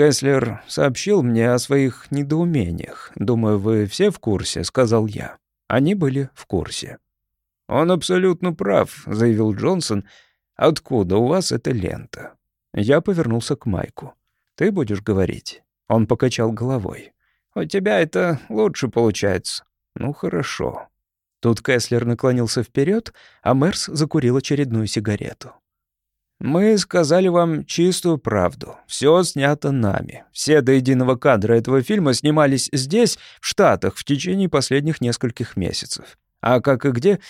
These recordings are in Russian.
Кэслер сообщил мне о своих недоумениях. Думаю, вы все в курсе», — сказал я. Они были в курсе. «Он абсолютно прав», — заявил Джонсон. «Откуда у вас эта лента?» Я повернулся к Майку. «Ты будешь говорить?» Он покачал головой. «У тебя это лучше получается». «Ну, хорошо». Тут Кэслер наклонился вперед, а Мерс закурил очередную сигарету. «Мы сказали вам чистую правду. Все снято нами. Все до единого кадра этого фильма снимались здесь, в Штатах, в течение последних нескольких месяцев. А как и где,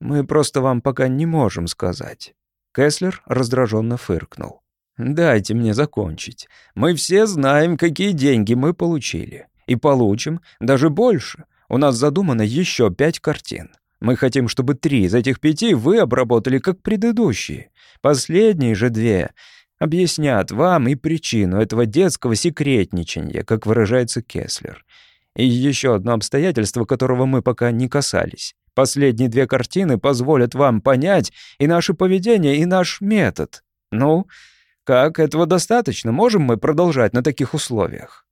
мы просто вам пока не можем сказать». Кэслер раздраженно фыркнул. «Дайте мне закончить. Мы все знаем, какие деньги мы получили. И получим даже больше. У нас задумано еще пять картин. Мы хотим, чтобы три из этих пяти вы обработали как предыдущие. Последние же две объяснят вам и причину этого детского секретничания, как выражается Кеслер. И еще одно обстоятельство, которого мы пока не касались. Последние две картины позволят вам понять и наше поведение, и наш метод. Ну, как, этого достаточно? Можем мы продолжать на таких условиях?»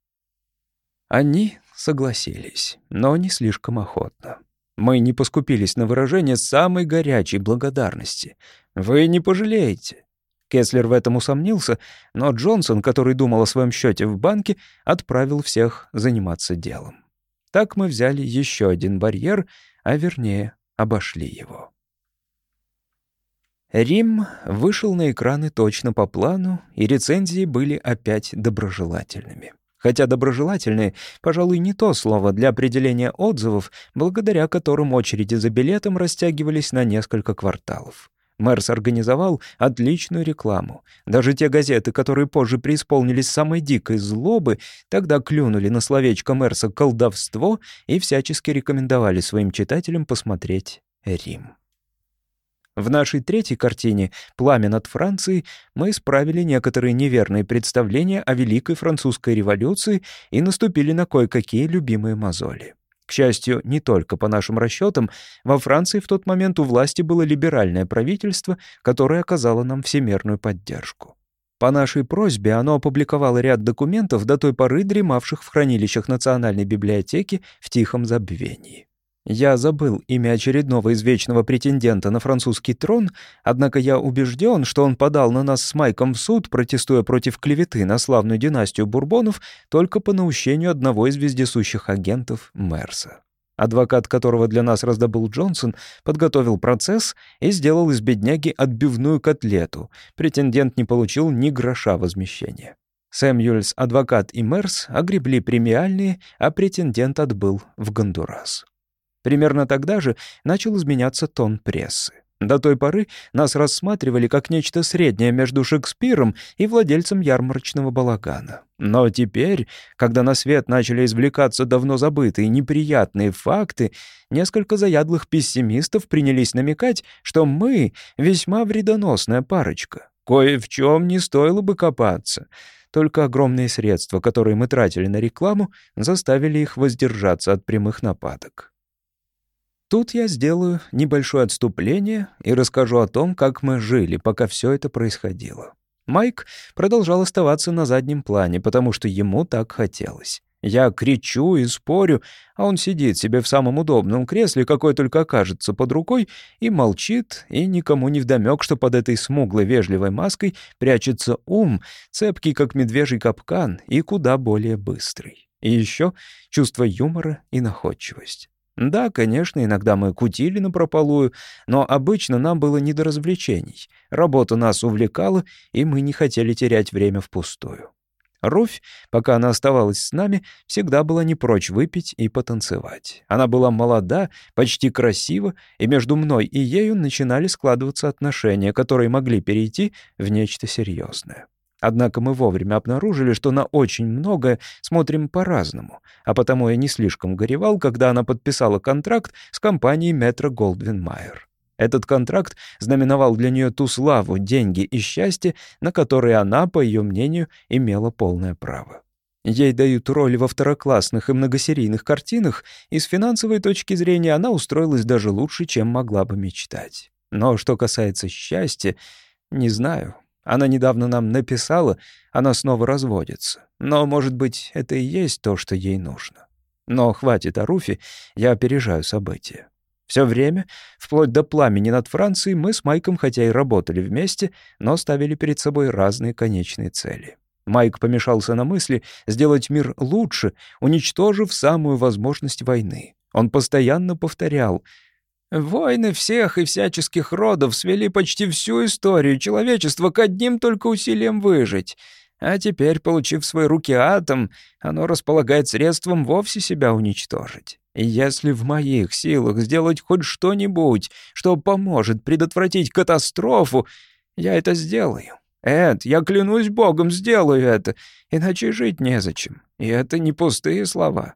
Они согласились, но не слишком охотно. Мы не поскупились на выражение самой горячей благодарности. Вы не пожалеете. Кеслер в этом усомнился, но Джонсон, который думал о своем счете в банке, отправил всех заниматься делом. Так мы взяли еще один барьер, а вернее, обошли его. Рим вышел на экраны точно по плану, и рецензии были опять доброжелательными. Хотя доброжелательные, пожалуй, не то слово для определения отзывов, благодаря которым очереди за билетом растягивались на несколько кварталов. Мэрс организовал отличную рекламу. Даже те газеты, которые позже преисполнились самой дикой злобы, тогда клюнули на словечко Мэрса «колдовство» и всячески рекомендовали своим читателям посмотреть «Рим». В нашей третьей картине «Пламя над Францией» мы исправили некоторые неверные представления о Великой Французской революции и наступили на кое-какие любимые мозоли. К счастью, не только по нашим расчетам, во Франции в тот момент у власти было либеральное правительство, которое оказало нам всемирную поддержку. По нашей просьбе оно опубликовало ряд документов до той поры дремавших в хранилищах Национальной библиотеки в тихом забвении. Я забыл имя очередного извечного претендента на французский трон, однако я убежден, что он подал на нас с Майком в суд, протестуя против клеветы на славную династию Бурбонов только по наущению одного из вездесущих агентов Мерса. Адвокат, которого для нас раздобыл Джонсон, подготовил процесс и сделал из бедняги отбивную котлету. Претендент не получил ни гроша возмещения. Сэмюэльс, адвокат и Мерс огребли премиальные, а претендент отбыл в Гондурас. Примерно тогда же начал изменяться тон прессы. До той поры нас рассматривали как нечто среднее между Шекспиром и владельцем ярмарочного балагана. Но теперь, когда на свет начали извлекаться давно забытые неприятные факты, несколько заядлых пессимистов принялись намекать, что мы — весьма вредоносная парочка. Кое в чем не стоило бы копаться. Только огромные средства, которые мы тратили на рекламу, заставили их воздержаться от прямых нападок. Тут я сделаю небольшое отступление и расскажу о том, как мы жили, пока все это происходило. Майк продолжал оставаться на заднем плане, потому что ему так хотелось. Я кричу и спорю, а он сидит себе в самом удобном кресле, какой только окажется под рукой, и молчит, и никому не вдомек, что под этой смуглой вежливой маской прячется ум, цепкий, как медвежий капкан, и куда более быстрый. И еще чувство юмора и находчивость. Да, конечно, иногда мы кутили напропалую, но обычно нам было не до развлечений. Работа нас увлекала, и мы не хотели терять время впустую. Руфь, пока она оставалась с нами, всегда была не прочь выпить и потанцевать. Она была молода, почти красива, и между мной и ею начинали складываться отношения, которые могли перейти в нечто серьезное. Однако мы вовремя обнаружили, что на очень многое смотрим по-разному, а потому я не слишком горевал, когда она подписала контракт с компанией Метро Голдвин Майер. Этот контракт знаменовал для нее ту славу, деньги и счастье, на которые она, по ее мнению, имела полное право. Ей дают роли во второклассных и многосерийных картинах, и с финансовой точки зрения она устроилась даже лучше, чем могла бы мечтать. Но что касается счастья, не знаю, Она недавно нам написала, она снова разводится. Но, может быть, это и есть то, что ей нужно. Но хватит о Руфе, я опережаю события. Все время, вплоть до пламени над Францией, мы с Майком хотя и работали вместе, но ставили перед собой разные конечные цели. Майк помешался на мысли сделать мир лучше, уничтожив самую возможность войны. Он постоянно повторял «Войны всех и всяческих родов свели почти всю историю человечества к одним только усилиям выжить. А теперь, получив в свои руки атом, оно располагает средством вовсе себя уничтожить. И если в моих силах сделать хоть что-нибудь, что поможет предотвратить катастрофу, я это сделаю. Эд, я клянусь богом, сделаю это, иначе жить незачем. И это не пустые слова.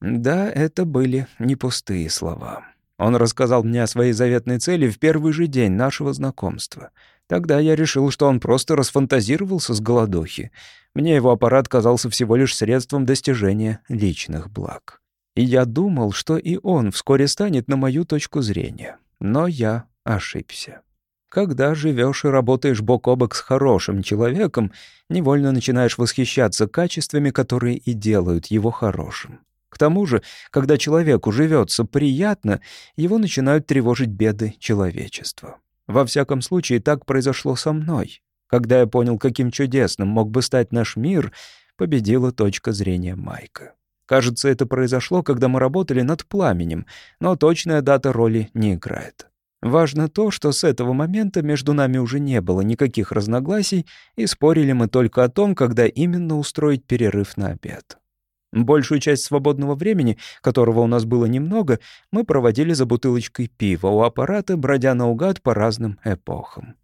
Да, это были не пустые слова. Он рассказал мне о своей заветной цели в первый же день нашего знакомства — Тогда я решил, что он просто расфантазировался с голодухи. Мне его аппарат казался всего лишь средством достижения личных благ. И я думал, что и он вскоре станет на мою точку зрения. Но я ошибся. Когда живешь и работаешь бок о бок с хорошим человеком, невольно начинаешь восхищаться качествами, которые и делают его хорошим. К тому же, когда человеку живется приятно, его начинают тревожить беды человечества. Во всяком случае, так произошло со мной. Когда я понял, каким чудесным мог бы стать наш мир, победила точка зрения Майка. Кажется, это произошло, когда мы работали над пламенем, но точная дата роли не играет. Важно то, что с этого момента между нами уже не было никаких разногласий, и спорили мы только о том, когда именно устроить перерыв на обед. Большую часть свободного времени, которого у нас было немного, мы проводили за бутылочкой пива у аппарата, бродя наугад по разным эпохам.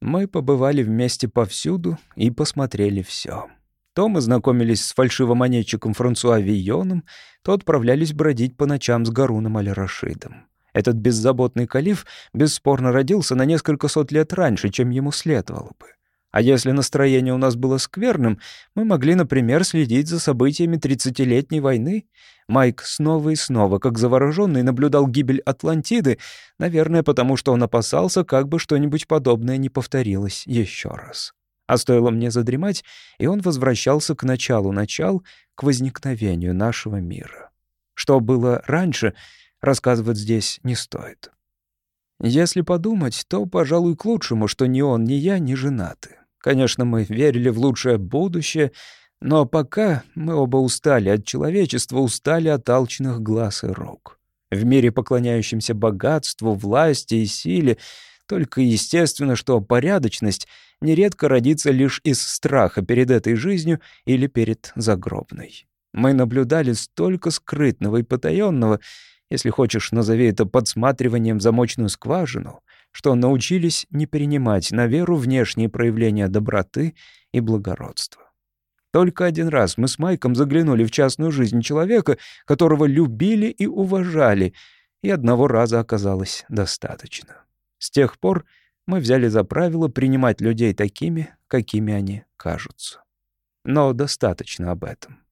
Мы побывали вместе повсюду и посмотрели все. То мы знакомились с фальшивомонетчиком Франсуа Вийоном, то отправлялись бродить по ночам с Гаруном Аль-Рашидом. Этот беззаботный калиф бесспорно родился на несколько сот лет раньше, чем ему следовало бы. А если настроение у нас было скверным, мы могли, например, следить за событиями тридцатилетней войны. Майк снова и снова, как завороженный, наблюдал гибель Атлантиды, наверное, потому что он опасался, как бы что-нибудь подобное не повторилось еще раз. А стоило мне задремать, и он возвращался к началу начал, к возникновению нашего мира. Что было раньше, рассказывать здесь не стоит. Если подумать, то, пожалуй, к лучшему, что ни он, ни я не женаты. Конечно, мы верили в лучшее будущее, но пока мы оба устали от человечества, устали от алчных глаз и рук. В мире, поклоняющемся богатству, власти и силе, только естественно, что порядочность нередко родится лишь из страха перед этой жизнью или перед загробной. Мы наблюдали столько скрытного и потаенного, если хочешь, назови это подсматриванием в замочную скважину, что научились не принимать на веру внешние проявления доброты и благородства. Только один раз мы с Майком заглянули в частную жизнь человека, которого любили и уважали, и одного раза оказалось достаточно. С тех пор мы взяли за правило принимать людей такими, какими они кажутся. Но достаточно об этом.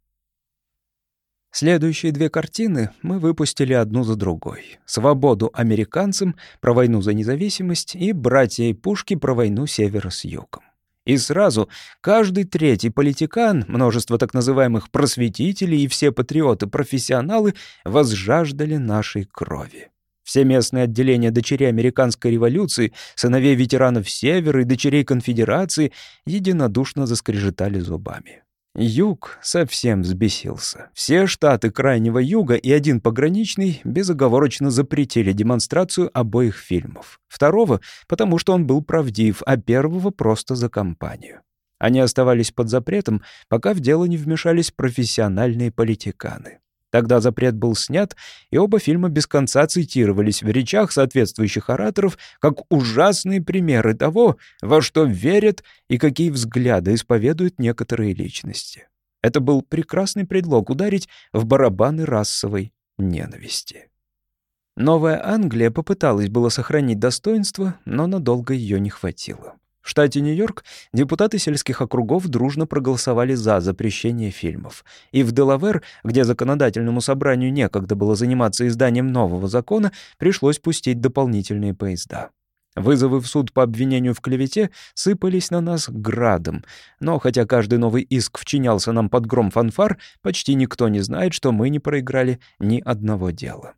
Следующие две картины мы выпустили одну за другой. «Свободу американцам», про войну за независимость и «Братья и пушки» про войну севера с югом. И сразу каждый третий политикан, множество так называемых просветителей и все патриоты-профессионалы возжаждали нашей крови. Все местные отделения дочерей американской революции, сыновей ветеранов Севера и дочерей конфедерации единодушно заскрежетали зубами. Юг совсем взбесился. Все штаты Крайнего Юга и один пограничный безоговорочно запретили демонстрацию обоих фильмов. Второго, потому что он был правдив, а первого просто за компанию. Они оставались под запретом, пока в дело не вмешались профессиональные политиканы. Тогда запрет был снят, и оба фильма без конца цитировались в речах соответствующих ораторов как ужасные примеры того, во что верят и какие взгляды исповедуют некоторые личности. Это был прекрасный предлог ударить в барабаны расовой ненависти. Новая Англия попыталась было сохранить достоинство, но надолго ее не хватило. В штате Нью-Йорк депутаты сельских округов дружно проголосовали за запрещение фильмов. И в Делавер, где законодательному собранию некогда было заниматься изданием нового закона, пришлось пустить дополнительные поезда. Вызовы в суд по обвинению в клевете сыпались на нас градом, но хотя каждый новый иск вчинялся нам под гром фанфар, почти никто не знает, что мы не проиграли ни одного дела.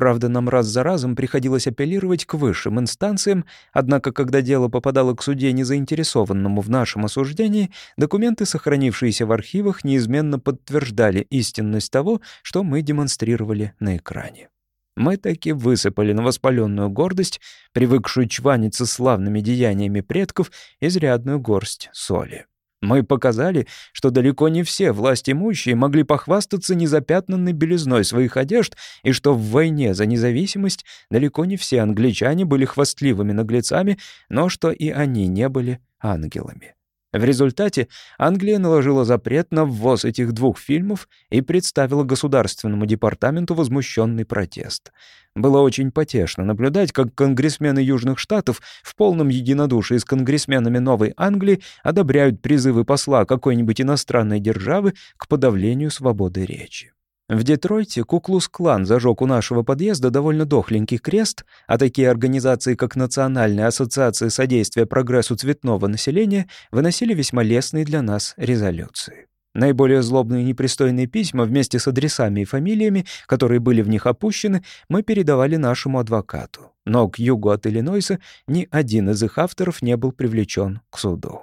Правда, нам раз за разом приходилось апеллировать к высшим инстанциям, однако, когда дело попадало к суде, незаинтересованному в нашем осуждении, документы, сохранившиеся в архивах, неизменно подтверждали истинность того, что мы демонстрировали на экране. Мы таки высыпали на воспаленную гордость, привыкшую чваниться славными деяниями предков, изрядную горсть соли. Мы показали, что далеко не все власть имущие могли похвастаться незапятнанной белизной своих одежд, и что в войне за независимость далеко не все англичане были хвастливыми наглецами, но что и они не были ангелами. В результате Англия наложила запрет на ввоз этих двух фильмов и представила Государственному департаменту возмущенный протест. Было очень потешно наблюдать, как конгрессмены Южных Штатов в полном единодушии с конгрессменами Новой Англии одобряют призывы посла какой-нибудь иностранной державы к подавлению свободы речи. В Детройте Куклус-клан зажег у нашего подъезда довольно дохленький крест, а такие организации, как Национальная ассоциация содействия прогрессу цветного населения, выносили весьма лестные для нас резолюции. Наиболее злобные и непристойные письма вместе с адресами и фамилиями, которые были в них опущены, мы передавали нашему адвокату. Но к югу от Иллинойса ни один из их авторов не был привлечен к суду.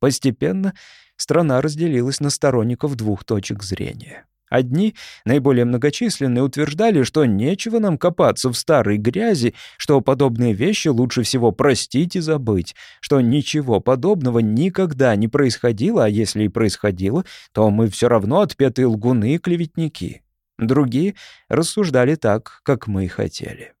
Постепенно страна разделилась на сторонников двух точек зрения. Одни, наиболее многочисленные, утверждали, что нечего нам копаться в старой грязи, что подобные вещи лучше всего простить и забыть, что ничего подобного никогда не происходило, а если и происходило, то мы все равно отпетые лгуны и клеветники. Другие рассуждали так, как мы и хотели.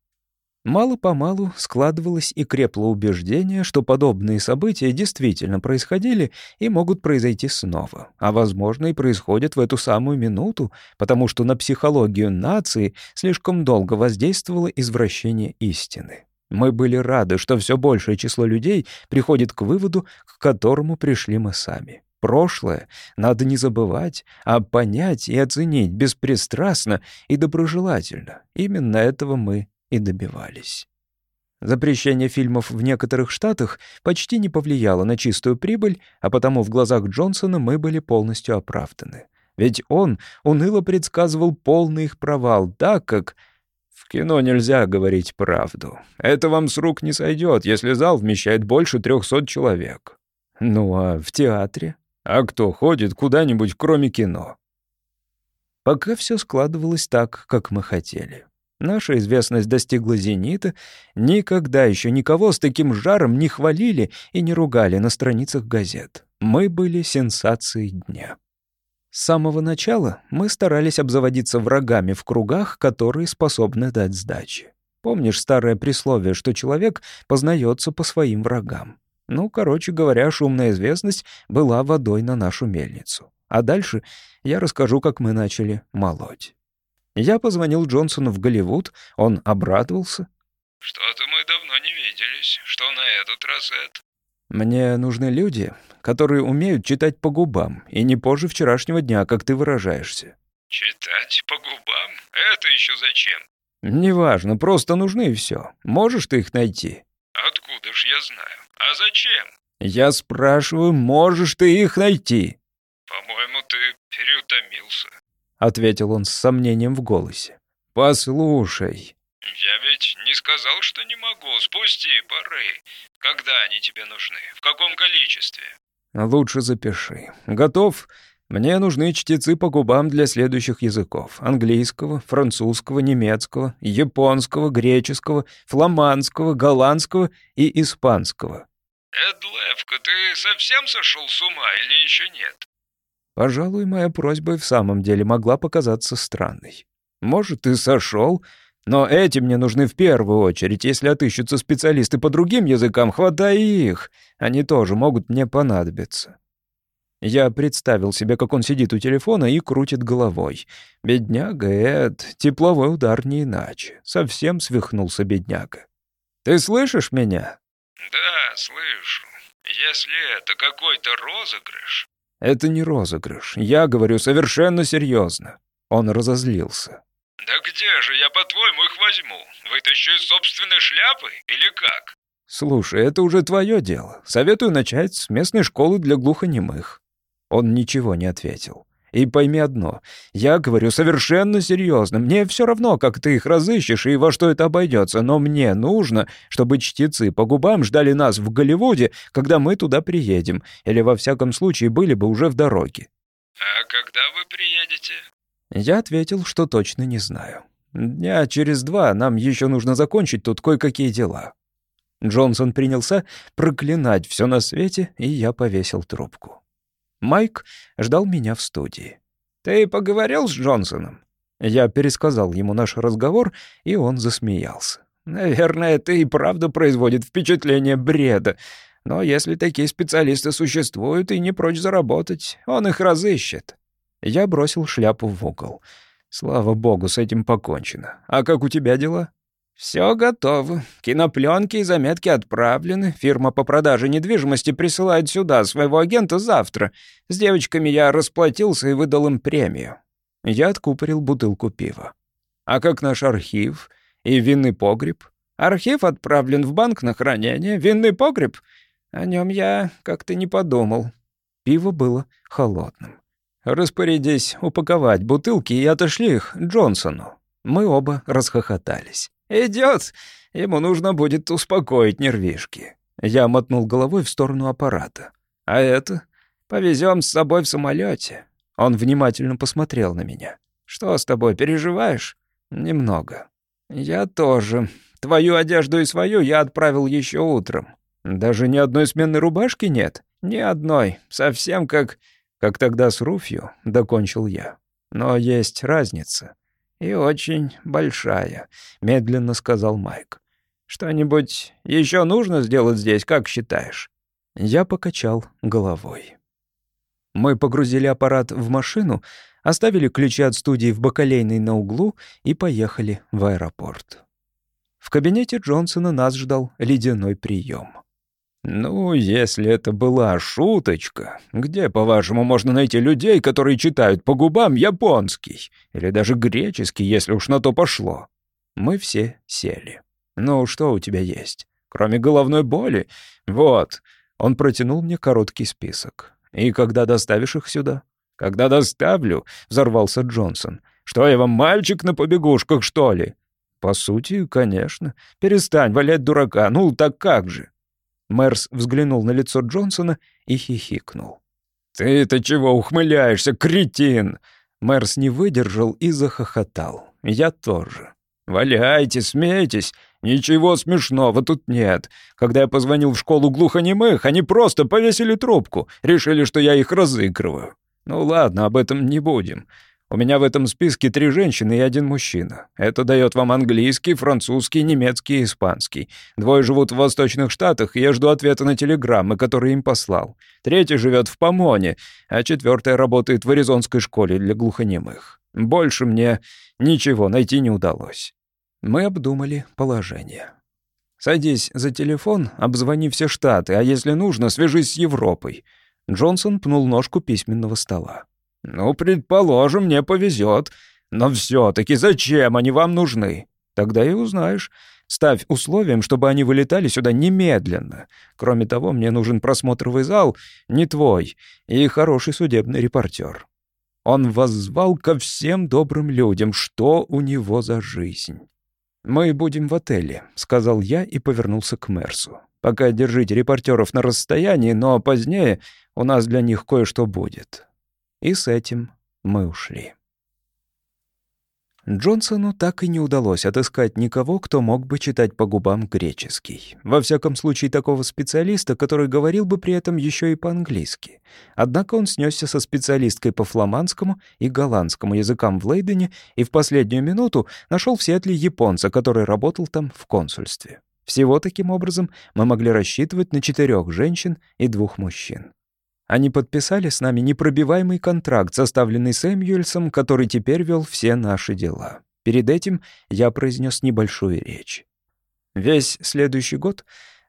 Мало-помалу складывалось и крепло убеждение, что подобные события действительно происходили и могут произойти снова, а, возможно, и происходят в эту самую минуту, потому что на психологию нации слишком долго воздействовало извращение истины. Мы были рады, что все большее число людей приходит к выводу, к которому пришли мы сами. Прошлое надо не забывать, а понять и оценить беспристрастно и доброжелательно. Именно этого мы и добивались. Запрещение фильмов в некоторых штатах почти не повлияло на чистую прибыль, а потому в глазах Джонсона мы были полностью оправданы. Ведь он уныло предсказывал полный их провал, так как... В кино нельзя говорить правду. Это вам с рук не сойдет, если зал вмещает больше трехсот человек. Ну а в театре? А кто ходит куда-нибудь, кроме кино? Пока все складывалось так, как мы хотели. Наша известность достигла зенита. Никогда еще никого с таким жаром не хвалили и не ругали на страницах газет. Мы были сенсацией дня. С самого начала мы старались обзаводиться врагами в кругах, которые способны дать сдачи. Помнишь старое присловие, что человек познается по своим врагам? Ну, короче говоря, шумная известность была водой на нашу мельницу. А дальше я расскажу, как мы начали молоть. Я позвонил Джонсону в Голливуд, он обрадовался. «Что-то мы давно не виделись. Что на этот раз это?» «Мне нужны люди, которые умеют читать по губам, и не позже вчерашнего дня, как ты выражаешься». «Читать по губам? Это еще зачем?» «Неважно, просто нужны и все. Можешь ты их найти?» «Откуда ж я знаю? А зачем?» «Я спрашиваю, можешь ты их найти?» «По-моему, ты переутомился». — ответил он с сомнением в голосе. «Послушай». «Я ведь не сказал, что не могу. Спусти пары. Когда они тебе нужны? В каком количестве?» «Лучше запиши. Готов?» Мне нужны чтецы по губам для следующих языков. Английского, французского, немецкого, японского, греческого, фламандского, голландского и испанского. Эд Левка, ты совсем сошел с ума или еще нет? Пожалуй, моя просьба и в самом деле могла показаться странной. Может, и сошел, но эти мне нужны в первую очередь. Если отыщутся специалисты по другим языкам, хватай их. Они тоже могут мне понадобиться. Я представил себе, как он сидит у телефона и крутит головой. Бедняга Эд, тепловой удар не иначе. Совсем свихнулся бедняга. «Ты слышишь меня?» «Да, слышу. Если это какой-то розыгрыш, это не розыгрыш. Я говорю совершенно серьезно. Он разозлился. «Да где же я, по-твоему, их возьму? Вытащу из собственной шляпы или как?» «Слушай, это уже твое дело. Советую начать с местной школы для глухонемых». Он ничего не ответил. И пойми одно, я говорю совершенно серьезно. Мне все равно, как ты их разыщешь и во что это обойдется, но мне нужно, чтобы чтецы по губам ждали нас в Голливуде, когда мы туда приедем, или во всяком случае были бы уже в дороге. А когда вы приедете? Я ответил, что точно не знаю. Дня через два нам еще нужно закончить тут кое-какие дела. Джонсон принялся проклинать все на свете, и я повесил трубку. Майк ждал меня в студии. «Ты поговорил с Джонсоном?» Я пересказал ему наш разговор, и он засмеялся. «Наверное, это и правда производит впечатление бреда. Но если такие специалисты существуют и не прочь заработать, он их разыщет». Я бросил шляпу в угол. Слава богу, с этим покончено. А как у тебя дела? Все готово. Кинопленки и заметки отправлены. Фирма по продаже недвижимости присылает сюда своего агента завтра. С девочками я расплатился и выдал им премию. Я откупорил бутылку пива. А как наш архив и винный погреб? Архив отправлен в банк на хранение. Винный погреб? О нем я как-то не подумал. Пиво было холодным. «Распорядись упаковать бутылки и отошли их Джонсону». Мы оба расхохотались. «Идёт! Ему нужно будет успокоить нервишки». Я мотнул головой в сторону аппарата. «А это? Повезём с собой в самолёте». Он внимательно посмотрел на меня. «Что с тобой, переживаешь?» «Немного». «Я тоже. Твою одежду и свою я отправил ещё утром. Даже ни одной сменной рубашки нет? Ни одной. Совсем как... Как тогда с Руфью, докончил я. Но есть разница. «И очень большая», — медленно сказал Майк. «Что-нибудь еще нужно сделать здесь, как считаешь?» Я покачал головой. Мы погрузили аппарат в машину, оставили ключи от студии в бакалейной на углу и поехали в аэропорт. В кабинете Джонсона нас ждал ледяной прием. «Ну, если это была шуточка, где, по-вашему, можно найти людей, которые читают по губам японский? Или даже греческий, если уж на то пошло?» Мы все сели. «Ну, что у тебя есть? Кроме головной боли? Вот». Он протянул мне короткий список. «И когда доставишь их сюда?» «Когда доставлю?» — взорвался Джонсон. «Что я вам, мальчик на побегушках, что ли?» «По сути, конечно. Перестань валять дурака. Ну, так как же?» Мэрс взглянул на лицо Джонсона и хихикнул. «Ты-то чего ухмыляешься, кретин?» Мэрс не выдержал и захохотал. «Я тоже». «Валяйте, смейтесь. Ничего смешного тут нет. Когда я позвонил в школу глухонемых, они просто повесили трубку, решили, что я их разыгрываю. Ну ладно, об этом не будем. У меня в этом списке три женщины и один мужчина. Это дает вам английский, французский, немецкий и испанский. Двое живут в Восточных Штатах, и я жду ответа на телеграммы, которые им послал. Третий живет в Помоне, а четвертая работает в Аризонской школе для глухонемых. Больше мне ничего найти не удалось. Мы обдумали положение. «Садись за телефон, обзвони все штаты, а если нужно, свяжись с Европой». Джонсон пнул ножку письменного стола. «Ну, предположим, мне повезет. Но все-таки зачем они вам нужны? Тогда и узнаешь. Ставь условием, чтобы они вылетали сюда немедленно. Кроме того, мне нужен просмотровый зал, не твой, и хороший судебный репортер». Он воззвал ко всем добрым людям, что у него за жизнь. «Мы будем в отеле», — сказал я и повернулся к Мерсу. «Пока держите репортеров на расстоянии, но позднее у нас для них кое-что будет. И с этим мы ушли. Джонсону так и не удалось отыскать никого, кто мог бы читать по губам греческий. Во всяком случае, такого специалиста, который говорил бы при этом еще и по-английски. Однако он снесся со специалисткой по фламандскому и голландскому языкам в Лейдене и в последнюю минуту нашел в Сиэтле японца, который работал там в консульстве. Всего таким образом мы могли рассчитывать на четырех женщин и двух мужчин. Они подписали с нами непробиваемый контракт, составленный Сэмюэльсом, который теперь вел все наши дела. Перед этим я произнес небольшую речь. Весь следующий год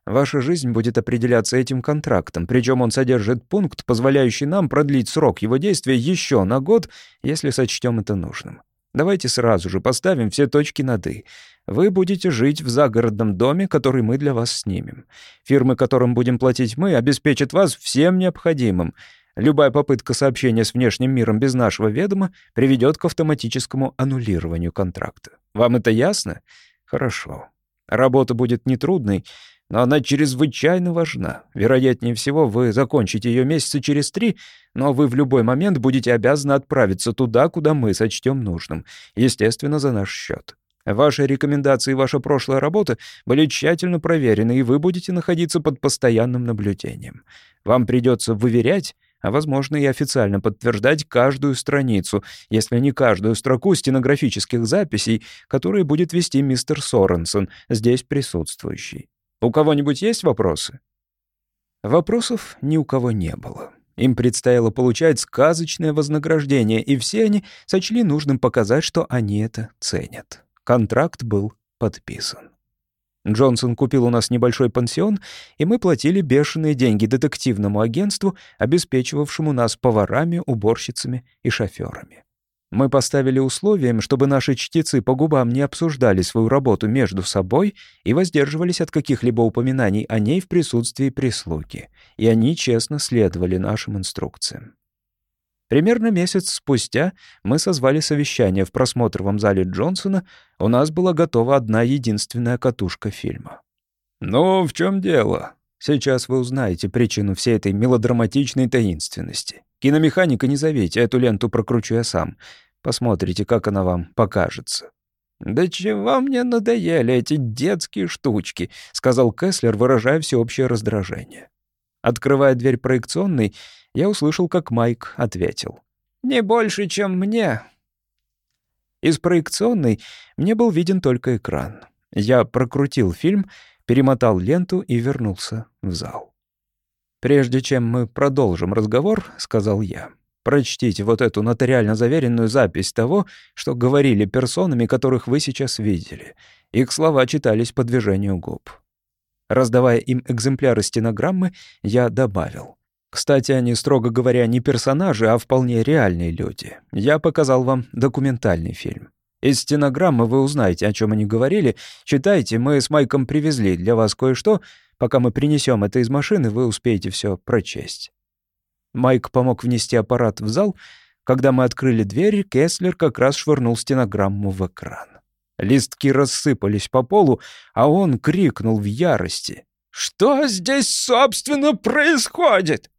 ваша жизнь будет определяться этим контрактом, причем он содержит пункт, позволяющий нам продлить срок его действия еще на год, если сочтем это нужным. Давайте сразу же поставим все точки над «и». Вы будете жить в загородном доме, который мы для вас снимем. Фирмы, которым будем платить мы, обеспечат вас всем необходимым. Любая попытка сообщения с внешним миром без нашего ведома приведет к автоматическому аннулированию контракта. Вам это ясно? Хорошо. Работа будет нетрудной, но она чрезвычайно важна. Вероятнее всего, вы закончите ее месяца через три, но вы в любой момент будете обязаны отправиться туда, куда мы сочтем нужным, естественно, за наш счет. Ваши рекомендации и ваша прошлая работа были тщательно проверены, и вы будете находиться под постоянным наблюдением. Вам придется выверять, а, возможно, и официально подтверждать каждую страницу, если не каждую строку стенографических записей, которые будет вести мистер Соренсон, здесь присутствующий. У кого-нибудь есть вопросы? Вопросов ни у кого не было. Им предстояло получать сказочное вознаграждение, и все они сочли нужным показать, что они это ценят. Контракт был подписан. Джонсон купил у нас небольшой пансион, и мы платили бешеные деньги детективному агентству, обеспечивавшему нас поварами, уборщицами и шоферами. Мы поставили условием, чтобы наши чтецы по губам не обсуждали свою работу между собой и воздерживались от каких-либо упоминаний о ней в присутствии прислуги, и они честно следовали нашим инструкциям. Примерно месяц спустя мы созвали совещание в просмотровом зале Джонсона, у нас была готова одна единственная катушка фильма. «Ну, в чем дело?» Сейчас вы узнаете причину всей этой мелодраматичной таинственности. Киномеханика не зовите, эту ленту прокручу я сам. Посмотрите, как она вам покажется». «Да чего мне надоели эти детские штучки», — сказал Кэслер, выражая всеобщее раздражение. Открывая дверь проекционной, я услышал, как Майк ответил. «Не больше, чем мне». Из проекционной мне был виден только экран. Я прокрутил фильм, перемотал ленту и вернулся в зал. «Прежде чем мы продолжим разговор», — сказал я, — «прочтите вот эту нотариально заверенную запись того, что говорили персонами, которых вы сейчас видели. Их слова читались по движению губ». Раздавая им экземпляры стенограммы, я добавил. Кстати, они, строго говоря, не персонажи, а вполне реальные люди. Я показал вам документальный фильм. Из стенограммы вы узнаете, о чем они говорили. Читайте, мы с Майком привезли для вас кое-что, Пока мы принесем это из машины, вы успеете все прочесть». Майк помог внести аппарат в зал. Когда мы открыли дверь, Кеслер как раз швырнул стенограмму в экран. Листки рассыпались по полу, а он крикнул в ярости. «Что здесь, собственно, происходит?»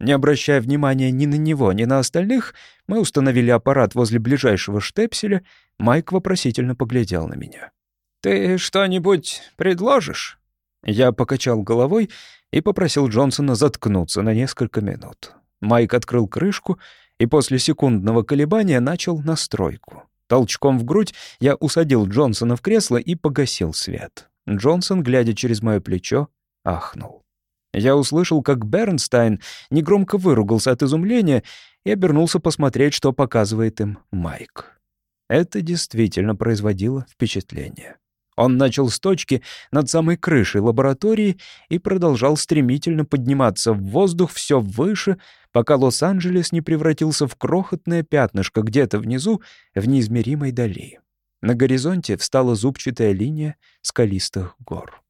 Не обращая внимания ни на него, ни на остальных, мы установили аппарат возле ближайшего штепселя. Майк вопросительно поглядел на меня. «Ты что-нибудь предложишь?» Я покачал головой и попросил Джонсона заткнуться на несколько минут. Майк открыл крышку и после секундного колебания начал настройку. Толчком в грудь я усадил Джонсона в кресло и погасил свет. Джонсон, глядя через мое плечо, ахнул. Я услышал, как Бернстайн негромко выругался от изумления и обернулся посмотреть, что показывает им Майк. Это действительно производило впечатление. Он начал с точки над самой крышей лаборатории и продолжал стремительно подниматься в воздух все выше, пока Лос-Анджелес не превратился в крохотное пятнышко где-то внизу в неизмеримой дали. На горизонте встала зубчатая линия скалистых гор.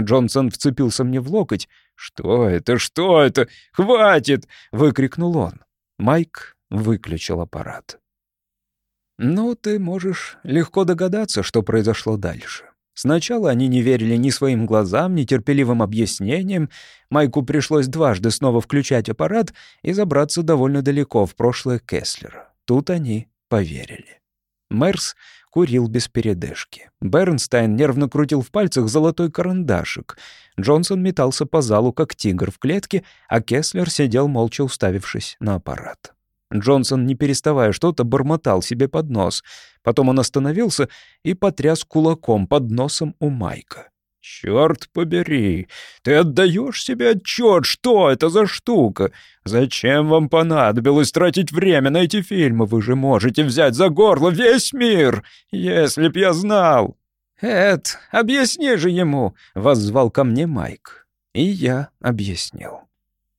Джонсон вцепился мне в локоть. «Что это? Что это? Хватит!» — выкрикнул он. Майк выключил аппарат. Ну, ты можешь легко догадаться, что произошло дальше. Сначала они не верили ни своим глазам, ни терпеливым объяснениям. Майку пришлось дважды снова включать аппарат и забраться довольно далеко в прошлое Кеслера. Тут они поверили. Мерс курил без передышки. Бернстайн нервно крутил в пальцах золотой карандашик. Джонсон метался по залу, как тигр в клетке, а Кеслер сидел молча уставившись на аппарат. Джонсон, не переставая что-то, бормотал себе под нос. Потом он остановился и потряс кулаком под носом у Майка. «Черт побери! Ты отдаешь себе отчет, что это за штука? Зачем вам понадобилось тратить время на эти фильмы? Вы же можете взять за горло весь мир, если б я знал!» «Эд, объясни же ему!» — воззвал ко мне Майк. И я объяснил.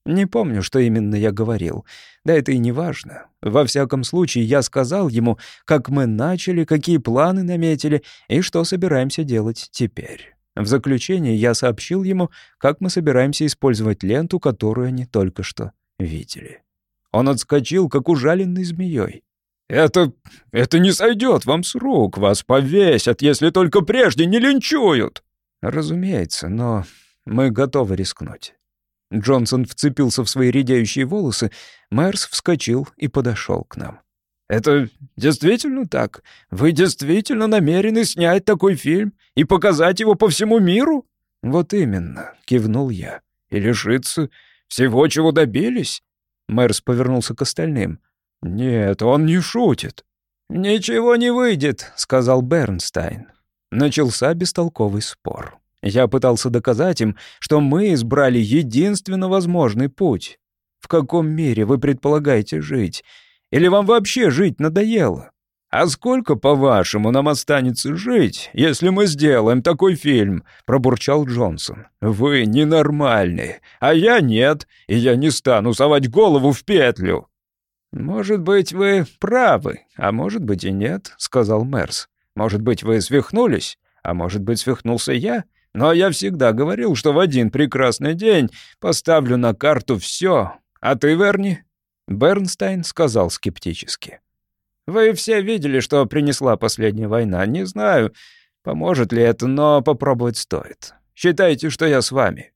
Не помню, что именно я говорил. Да это и не важно. Во всяком случае, я сказал ему, как мы начали, какие планы наметили и что собираемся делать теперь. В заключение я сообщил ему, как мы собираемся использовать ленту, которую они только что видели. Он отскочил, как ужаленный змеей. «Это... это не сойдет вам с рук, вас повесят, если только прежде не линчуют!» «Разумеется, но мы готовы рискнуть». Джонсон вцепился в свои редеющие волосы, Мэрс вскочил и подошел к нам. «Это действительно так? Вы действительно намерены снять такой фильм и показать его по всему миру?» «Вот именно», — кивнул я. «И лишиться всего, чего добились?» Мэрс повернулся к остальным. «Нет, он не шутит». «Ничего не выйдет», — сказал Бернстайн. Начался бестолковый спор. Я пытался доказать им, что мы избрали единственно возможный путь. В каком мире вы предполагаете жить? Или вам вообще жить надоело? «А сколько, по-вашему, нам останется жить, если мы сделаем такой фильм?» — пробурчал Джонсон. «Вы ненормальные, а я нет, и я не стану совать голову в петлю». «Может быть, вы правы, а может быть и нет», — сказал Мерс. «Может быть, вы свихнулись, а может быть, свихнулся я. Но я всегда говорил, что в один прекрасный день поставлю на карту все. А ты, Верни?» Бернстайн сказал скептически. «Вы все видели, что принесла последняя война. Не знаю, поможет ли это, но попробовать стоит. Считайте, что я с вами».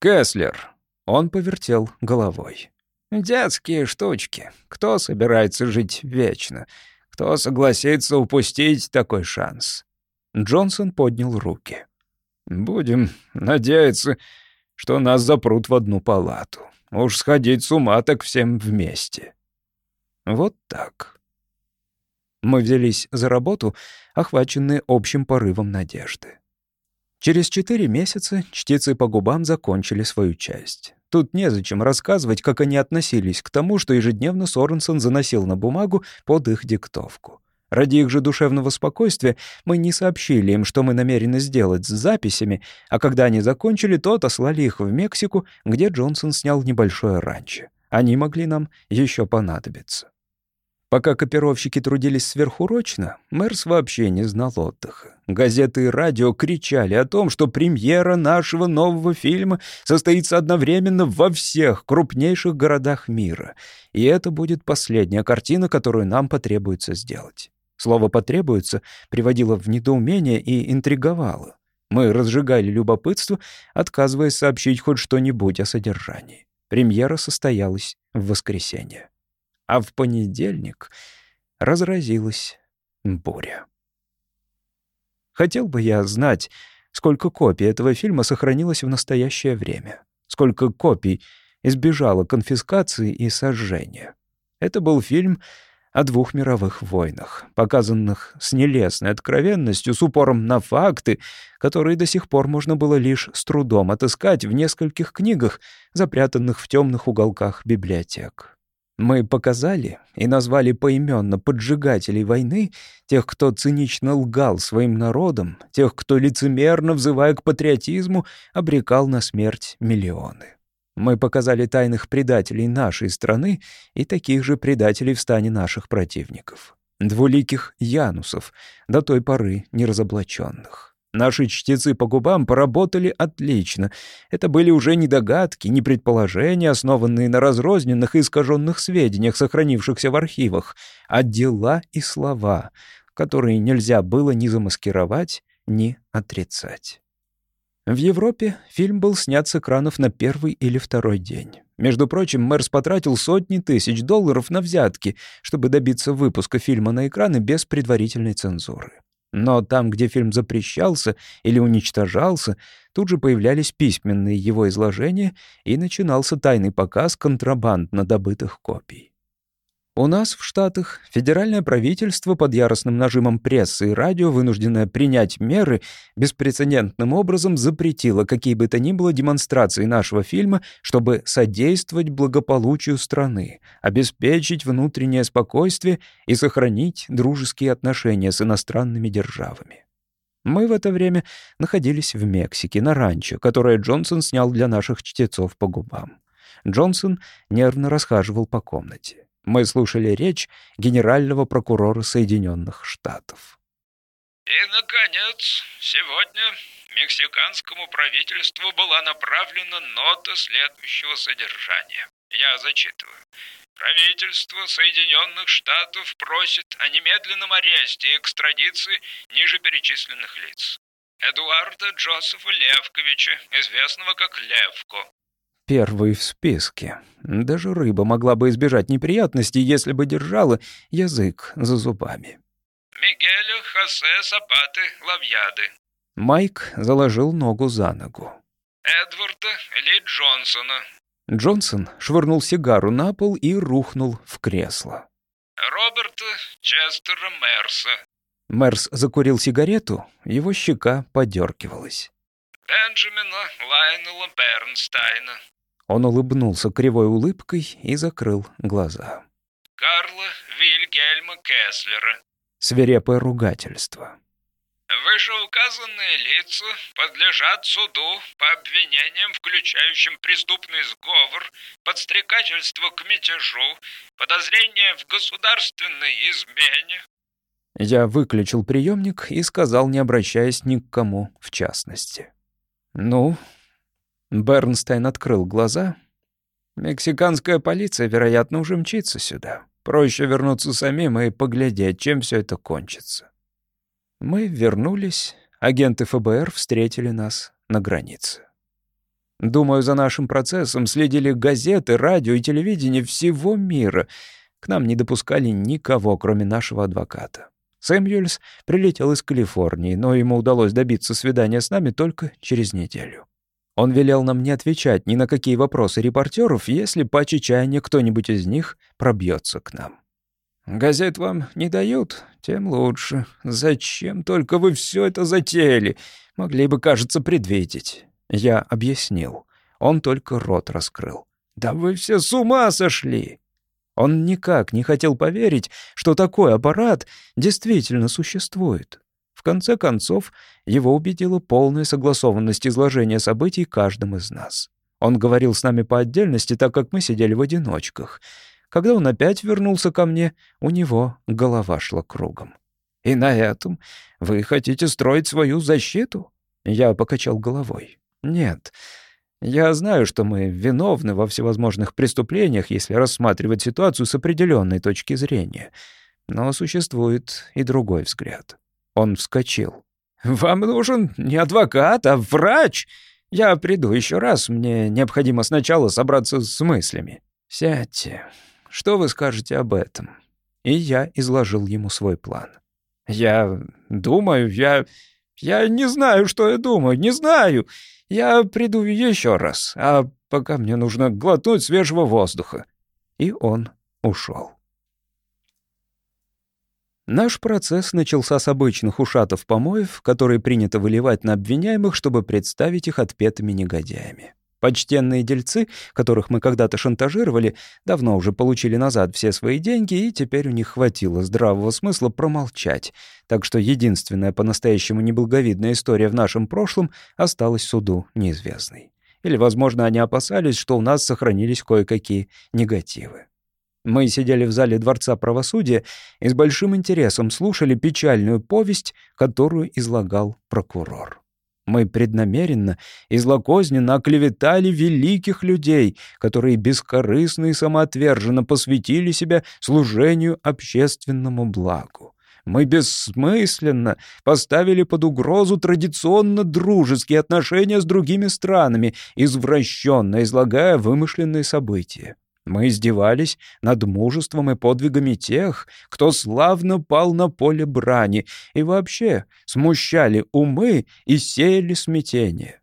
«Кэслер». Он повертел головой. «Детские штучки. Кто собирается жить вечно? Кто согласится упустить такой шанс?» Джонсон поднял руки. Будем надеяться, что нас запрут в одну палату. Уж сходить с ума так всем вместе. Вот так. Мы взялись за работу, охваченные общим порывом надежды. Через четыре месяца чтецы по губам закончили свою часть. Тут незачем рассказывать, как они относились к тому, что ежедневно Соренсон заносил на бумагу под их диктовку. Ради их же душевного спокойствия мы не сообщили им, что мы намерены сделать с записями, а когда они закончили, то отослали их в Мексику, где Джонсон снял небольшое ранчо. Они могли нам еще понадобиться. Пока копировщики трудились сверхурочно, Мэрс вообще не знал отдыха. Газеты и радио кричали о том, что премьера нашего нового фильма состоится одновременно во всех крупнейших городах мира, и это будет последняя картина, которую нам потребуется сделать. Слово «потребуется» приводило в недоумение и интриговало. Мы разжигали любопытство, отказываясь сообщить хоть что-нибудь о содержании. Премьера состоялась в воскресенье. А в понедельник разразилась буря. Хотел бы я знать, сколько копий этого фильма сохранилось в настоящее время, сколько копий избежало конфискации и сожжения. Это был фильм о двух мировых войнах, показанных с нелестной откровенностью, с упором на факты, которые до сих пор можно было лишь с трудом отыскать в нескольких книгах, запрятанных в темных уголках библиотек. Мы показали и назвали поименно поджигателей войны, тех, кто цинично лгал своим народом, тех, кто лицемерно, взывая к патриотизму, обрекал на смерть миллионы. Мы показали тайных предателей нашей страны и таких же предателей в стане наших противников. Двуликих Янусов, до той поры неразоблаченных. Наши чтецы по губам поработали отлично. Это были уже не догадки, не предположения, основанные на разрозненных и искаженных сведениях, сохранившихся в архивах, а дела и слова, которые нельзя было ни замаскировать, ни отрицать. В Европе фильм был снят с экранов на первый или второй день. Между прочим, Мэрс потратил сотни тысяч долларов на взятки, чтобы добиться выпуска фильма на экраны без предварительной цензуры. Но там, где фильм запрещался или уничтожался, тут же появлялись письменные его изложения и начинался тайный показ контрабандно добытых копий. У нас в Штатах федеральное правительство под яростным нажимом прессы и радио, вынужденное принять меры, беспрецедентным образом запретило какие бы то ни было демонстрации нашего фильма, чтобы содействовать благополучию страны, обеспечить внутреннее спокойствие и сохранить дружеские отношения с иностранными державами. Мы в это время находились в Мексике, на ранчо, которое Джонсон снял для наших чтецов по губам. Джонсон нервно расхаживал по комнате. Мы слушали речь генерального прокурора Соединенных Штатов. И, наконец, сегодня мексиканскому правительству была направлена нота следующего содержания. Я зачитываю. Правительство Соединенных Штатов просит о немедленном аресте и экстрадиции ниже перечисленных лиц. Эдуарда Джозефа Левковича, известного как Левко. Первый в списке. Даже рыба могла бы избежать неприятностей, если бы держала язык за зубами. Мигеля Хосе Сапаты Лавьяды. Майк заложил ногу за ногу. Эдварда Ли Джонсона. Джонсон швырнул сигару на пол и рухнул в кресло. Роберта Честера Мерса. Мерс закурил сигарету, его щека подергивалась. Бенджамина Лайнела Бернстайна. Он улыбнулся кривой улыбкой и закрыл глаза. Карла Вильгельма Кеслера. Свирепое ругательство. Вышеуказанные лица подлежат суду по обвинениям, включающим преступный сговор, подстрекательство к мятежу, подозрение в государственной измене. Я выключил приемник и сказал, не обращаясь ни к кому в частности. «Ну?» Бернстайн открыл глаза. «Мексиканская полиция, вероятно, уже мчится сюда. Проще вернуться самим и поглядеть, чем все это кончится». Мы вернулись. Агенты ФБР встретили нас на границе. Думаю, за нашим процессом следили газеты, радио и телевидение всего мира. К нам не допускали никого, кроме нашего адвоката. Сэмюэльс прилетел из Калифорнии, но ему удалось добиться свидания с нами только через неделю. Он велел нам не отвечать ни на какие вопросы репортеров, если по чечаянию кто-нибудь из них пробьется к нам. «Газет вам не дают? Тем лучше. Зачем только вы все это затеяли? Могли бы, кажется, предвидеть». Я объяснил. Он только рот раскрыл. «Да вы все с ума сошли!» Он никак не хотел поверить, что такой аппарат действительно существует. В конце концов, его убедила полная согласованность изложения событий каждым из нас. Он говорил с нами по отдельности, так как мы сидели в одиночках. Когда он опять вернулся ко мне, у него голова шла кругом. «И на этом вы хотите строить свою защиту?» Я покачал головой. «Нет, я знаю, что мы виновны во всевозможных преступлениях, если рассматривать ситуацию с определенной точки зрения. Но существует и другой взгляд. Он вскочил. «Вам нужен не адвокат, а врач! Я приду еще раз, мне необходимо сначала собраться с мыслями. Сядьте. Что вы скажете об этом?» И я изложил ему свой план. «Я думаю, я... Я не знаю, что я думаю, не знаю. Я приду еще раз, а пока мне нужно глотнуть свежего воздуха». И он ушел. Наш процесс начался с обычных ушатов помоев, которые принято выливать на обвиняемых, чтобы представить их отпетыми негодяями. Почтенные дельцы, которых мы когда-то шантажировали, давно уже получили назад все свои деньги, и теперь у них хватило здравого смысла промолчать. Так что единственная по-настоящему неблаговидная история в нашем прошлом осталась суду неизвестной. Или, возможно, они опасались, что у нас сохранились кое-какие негативы. Мы сидели в зале Дворца правосудия и с большим интересом слушали печальную повесть, которую излагал прокурор. Мы преднамеренно и злокозненно оклеветали великих людей, которые бескорыстно и самоотверженно посвятили себя служению общественному благу. Мы бессмысленно поставили под угрозу традиционно дружеские отношения с другими странами, извращенно излагая вымышленные события. Мы издевались над мужеством и подвигами тех, кто славно пал на поле брани, и вообще смущали умы и сеяли смятение.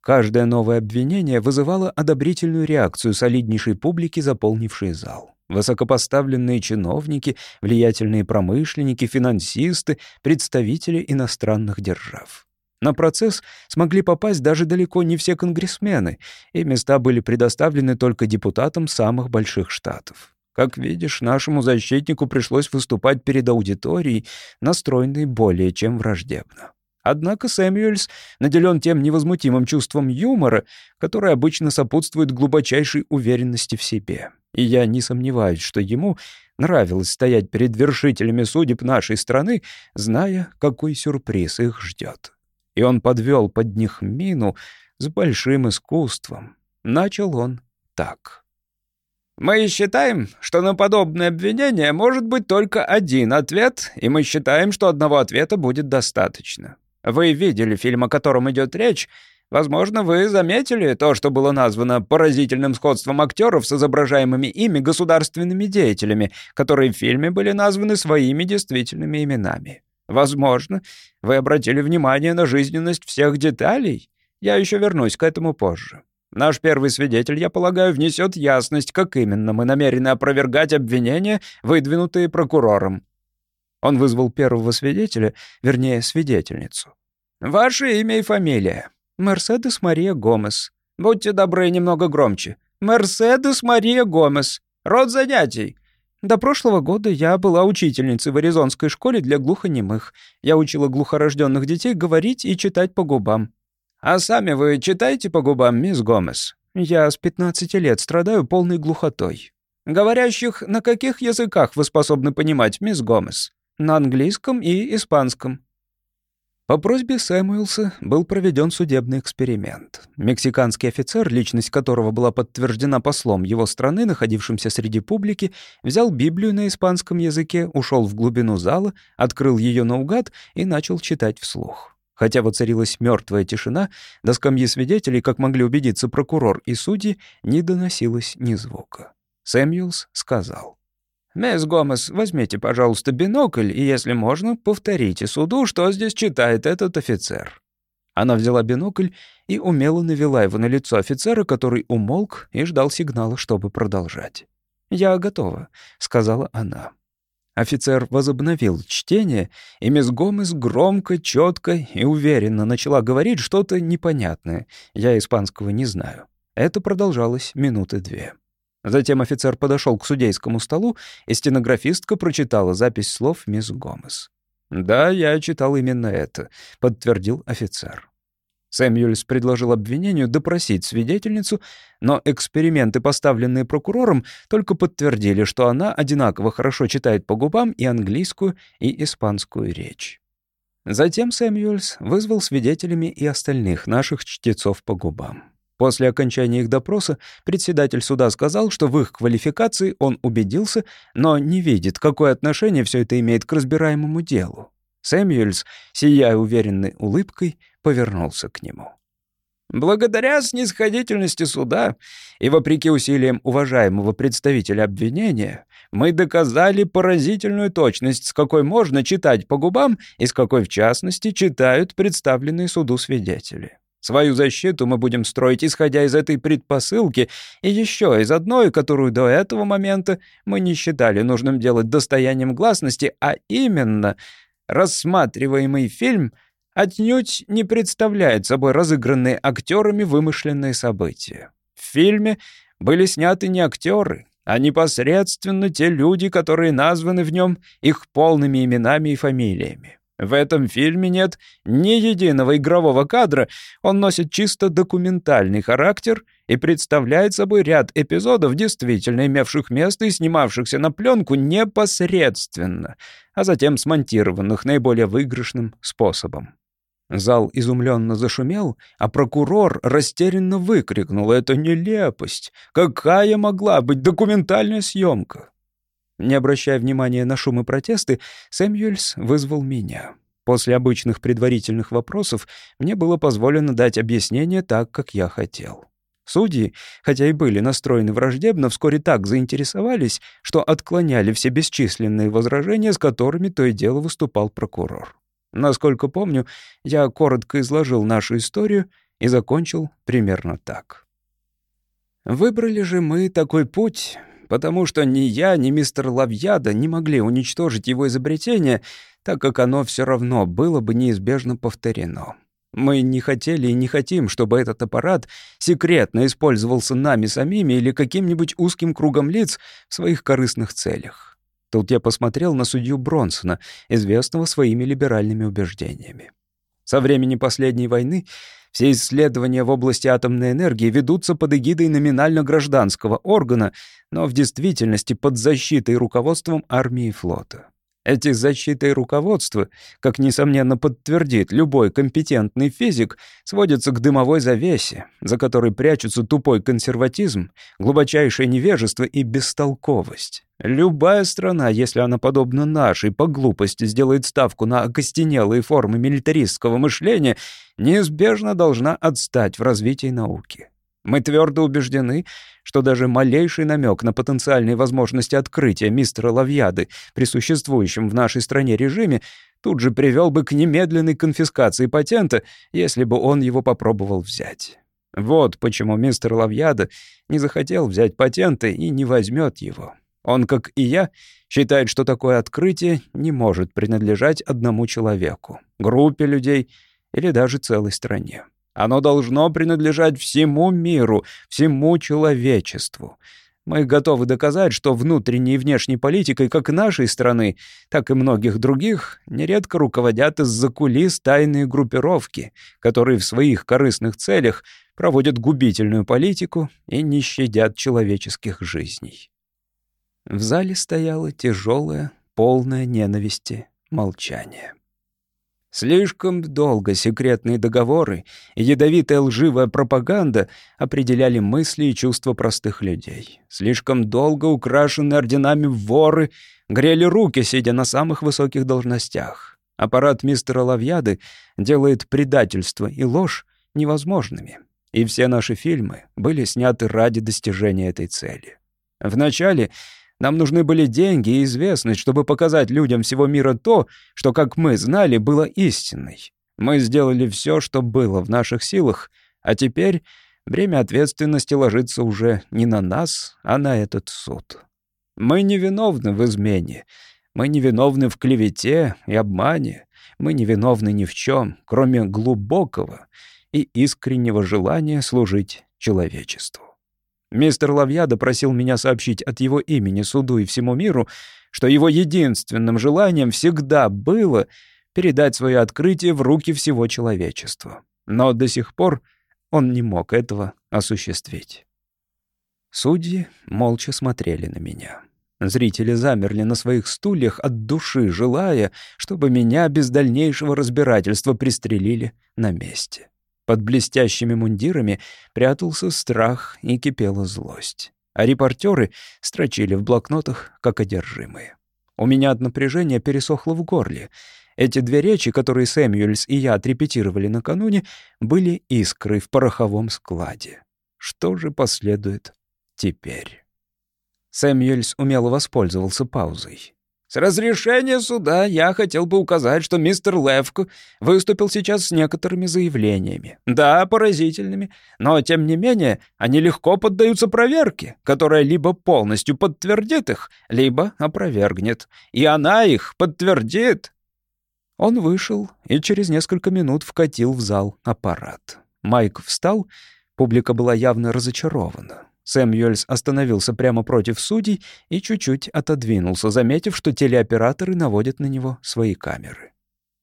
Каждое новое обвинение вызывало одобрительную реакцию солиднейшей публики, заполнившей зал. Высокопоставленные чиновники, влиятельные промышленники, финансисты, представители иностранных держав. На процесс смогли попасть даже далеко не все конгрессмены, и места были предоставлены только депутатам самых больших штатов. Как видишь, нашему защитнику пришлось выступать перед аудиторией, настроенной более чем враждебно. Однако Сэмюэльс наделен тем невозмутимым чувством юмора, которое обычно сопутствует глубочайшей уверенности в себе. И я не сомневаюсь, что ему нравилось стоять перед вершителями судеб нашей страны, зная, какой сюрприз их ждет. И он подвел под них мину с большим искусством. Начал он так. Мы считаем, что на подобное обвинение может быть только один ответ, и мы считаем, что одного ответа будет достаточно. Вы видели фильм, о котором идет речь. Возможно, вы заметили то, что было названо поразительным сходством актеров с изображаемыми ими государственными деятелями, которые в фильме были названы своими действительными именами. Возможно, вы обратили внимание на жизненность всех деталей. Я еще вернусь к этому позже. Наш первый свидетель, я полагаю, внесет ясность, как именно мы намерены опровергать обвинения, выдвинутые прокурором. Он вызвал первого свидетеля, вернее, свидетельницу. «Ваше имя и фамилия?» «Мерседес Мария Гомес». «Будьте добры, немного громче». «Мерседес Мария Гомес». «Род занятий». До прошлого года я была учительницей в Аризонской школе для глухонемых. Я учила глухорожденных детей говорить и читать по губам. «А сами вы читаете по губам, мисс Гомес?» «Я с 15 лет страдаю полной глухотой». «Говорящих на каких языках вы способны понимать, мисс Гомес?» на английском и испанском. По просьбе Сэмуэлса был проведен судебный эксперимент. Мексиканский офицер, личность которого была подтверждена послом его страны, находившимся среди публики, взял Библию на испанском языке, ушел в глубину зала, открыл ее наугад и начал читать вслух. Хотя воцарилась мертвая тишина, до скамьи свидетелей, как могли убедиться прокурор и судьи, не доносилось ни звука. Сэмюэлс сказал. «Мисс Гомес, возьмите, пожалуйста, бинокль, и, если можно, повторите суду, что здесь читает этот офицер». Она взяла бинокль и умело навела его на лицо офицера, который умолк и ждал сигнала, чтобы продолжать. «Я готова», — сказала она. Офицер возобновил чтение, и мисс Гомес громко, четко и уверенно начала говорить что-то непонятное. Я испанского не знаю. Это продолжалось минуты две. Затем офицер подошел к судейскому столу, и стенографистка прочитала запись слов мисс Гомес. «Да, я читал именно это», — подтвердил офицер. Сэмюэльс предложил обвинению допросить свидетельницу, но эксперименты, поставленные прокурором, только подтвердили, что она одинаково хорошо читает по губам и английскую, и испанскую речь. Затем Сэмюэльс вызвал свидетелями и остальных наших чтецов по губам. После окончания их допроса председатель суда сказал, что в их квалификации он убедился, но не видит, какое отношение все это имеет к разбираемому делу. Сэмюэльс, сияя уверенной улыбкой, повернулся к нему. Благодаря снисходительности суда и вопреки усилиям уважаемого представителя обвинения, мы доказали поразительную точность, с какой можно читать по губам и с какой, в частности, читают представленные суду свидетели. Свою защиту мы будем строить, исходя из этой предпосылки, и еще из одной, которую до этого момента мы не считали нужным делать достоянием гласности, а именно рассматриваемый фильм отнюдь не представляет собой разыгранные актерами вымышленные события. В фильме были сняты не актеры, а непосредственно те люди, которые названы в нем их полными именами и фамилиями. В этом фильме нет ни единого игрового кадра, он носит чисто документальный характер и представляет собой ряд эпизодов, действительно имевших место и снимавшихся на пленку непосредственно, а затем смонтированных наиболее выигрышным способом. Зал изумленно зашумел, а прокурор растерянно выкрикнул «Это нелепость! Какая могла быть документальная съемка?» Не обращая внимания на шум и протесты, Сэмюэльс вызвал меня. После обычных предварительных вопросов мне было позволено дать объяснение так, как я хотел. Судьи, хотя и были настроены враждебно, вскоре так заинтересовались, что отклоняли все бесчисленные возражения, с которыми то и дело выступал прокурор. Насколько помню, я коротко изложил нашу историю и закончил примерно так. Выбрали же мы такой путь, потому что ни я, ни мистер Лавьяда не могли уничтожить его изобретение, так как оно все равно было бы неизбежно повторено. Мы не хотели и не хотим, чтобы этот аппарат секретно использовался нами самими или каким-нибудь узким кругом лиц в своих корыстных целях. Тут я посмотрел на судью Бронсона, известного своими либеральными убеждениями. Со времени последней войны все исследования в области атомной энергии ведутся под эгидой номинально гражданского органа, но в действительности под защитой и руководством армии и флота. Эти защиты и руководство, как несомненно подтвердит любой компетентный физик, сводятся к дымовой завесе, за которой прячутся тупой консерватизм, глубочайшее невежество и бестолковость. Любая страна, если она подобна нашей, по глупости сделает ставку на окостенелые формы милитаристского мышления, неизбежно должна отстать в развитии науки. Мы твердо убеждены, что даже малейший намек на потенциальные возможности открытия мистера Лавьяды при существующем в нашей стране режиме тут же привел бы к немедленной конфискации патента, если бы он его попробовал взять. Вот почему мистер Лавьяда не захотел взять патенты и не возьмет его. Он, как и я, считает, что такое открытие не может принадлежать одному человеку, группе людей или даже целой стране. Оно должно принадлежать всему миру, всему человечеству. Мы готовы доказать, что внутренней и внешней политикой как нашей страны, так и многих других нередко руководят из-за кулис тайные группировки, которые в своих корыстных целях проводят губительную политику и не щадят человеческих жизней. В зале стояло тяжелое, полное ненависти молчание. Слишком долго секретные договоры и ядовитая лживая пропаганда определяли мысли и чувства простых людей. Слишком долго украшенные орденами воры грели руки, сидя на самых высоких должностях. Аппарат мистера Лавьяды делает предательство и ложь невозможными. И все наши фильмы были сняты ради достижения этой цели. Вначале нам нужны были деньги и известность, чтобы показать людям всего мира то, что, как мы знали, было истиной. Мы сделали все, что было в наших силах, а теперь бремя ответственности ложится уже не на нас, а на этот суд. Мы не виновны в измене, мы не виновны в клевете и обмане, мы не виновны ни в чем, кроме глубокого и искреннего желания служить человечеству. Мистер Лавьяда просил меня сообщить от его имени суду и всему миру, что его единственным желанием всегда было передать свое открытие в руки всего человечества. Но до сих пор он не мог этого осуществить. Судьи молча смотрели на меня. Зрители замерли на своих стульях от души, желая, чтобы меня без дальнейшего разбирательства пристрелили на месте. Под блестящими мундирами прятался страх и кипела злость. А репортеры строчили в блокнотах, как одержимые. У меня от напряжения пересохло в горле. Эти две речи, которые Сэмюэльс и я отрепетировали накануне, были искрой в пороховом складе. Что же последует теперь? Сэмюэльс умело воспользовался паузой. С разрешения суда я хотел бы указать, что мистер Левко выступил сейчас с некоторыми заявлениями. Да, поразительными, но, тем не менее, они легко поддаются проверке, которая либо полностью подтвердит их, либо опровергнет. И она их подтвердит. Он вышел и через несколько минут вкатил в зал аппарат. Майк встал, публика была явно разочарована. Сэмюэльс остановился прямо против судей и чуть-чуть отодвинулся, заметив, что телеоператоры наводят на него свои камеры.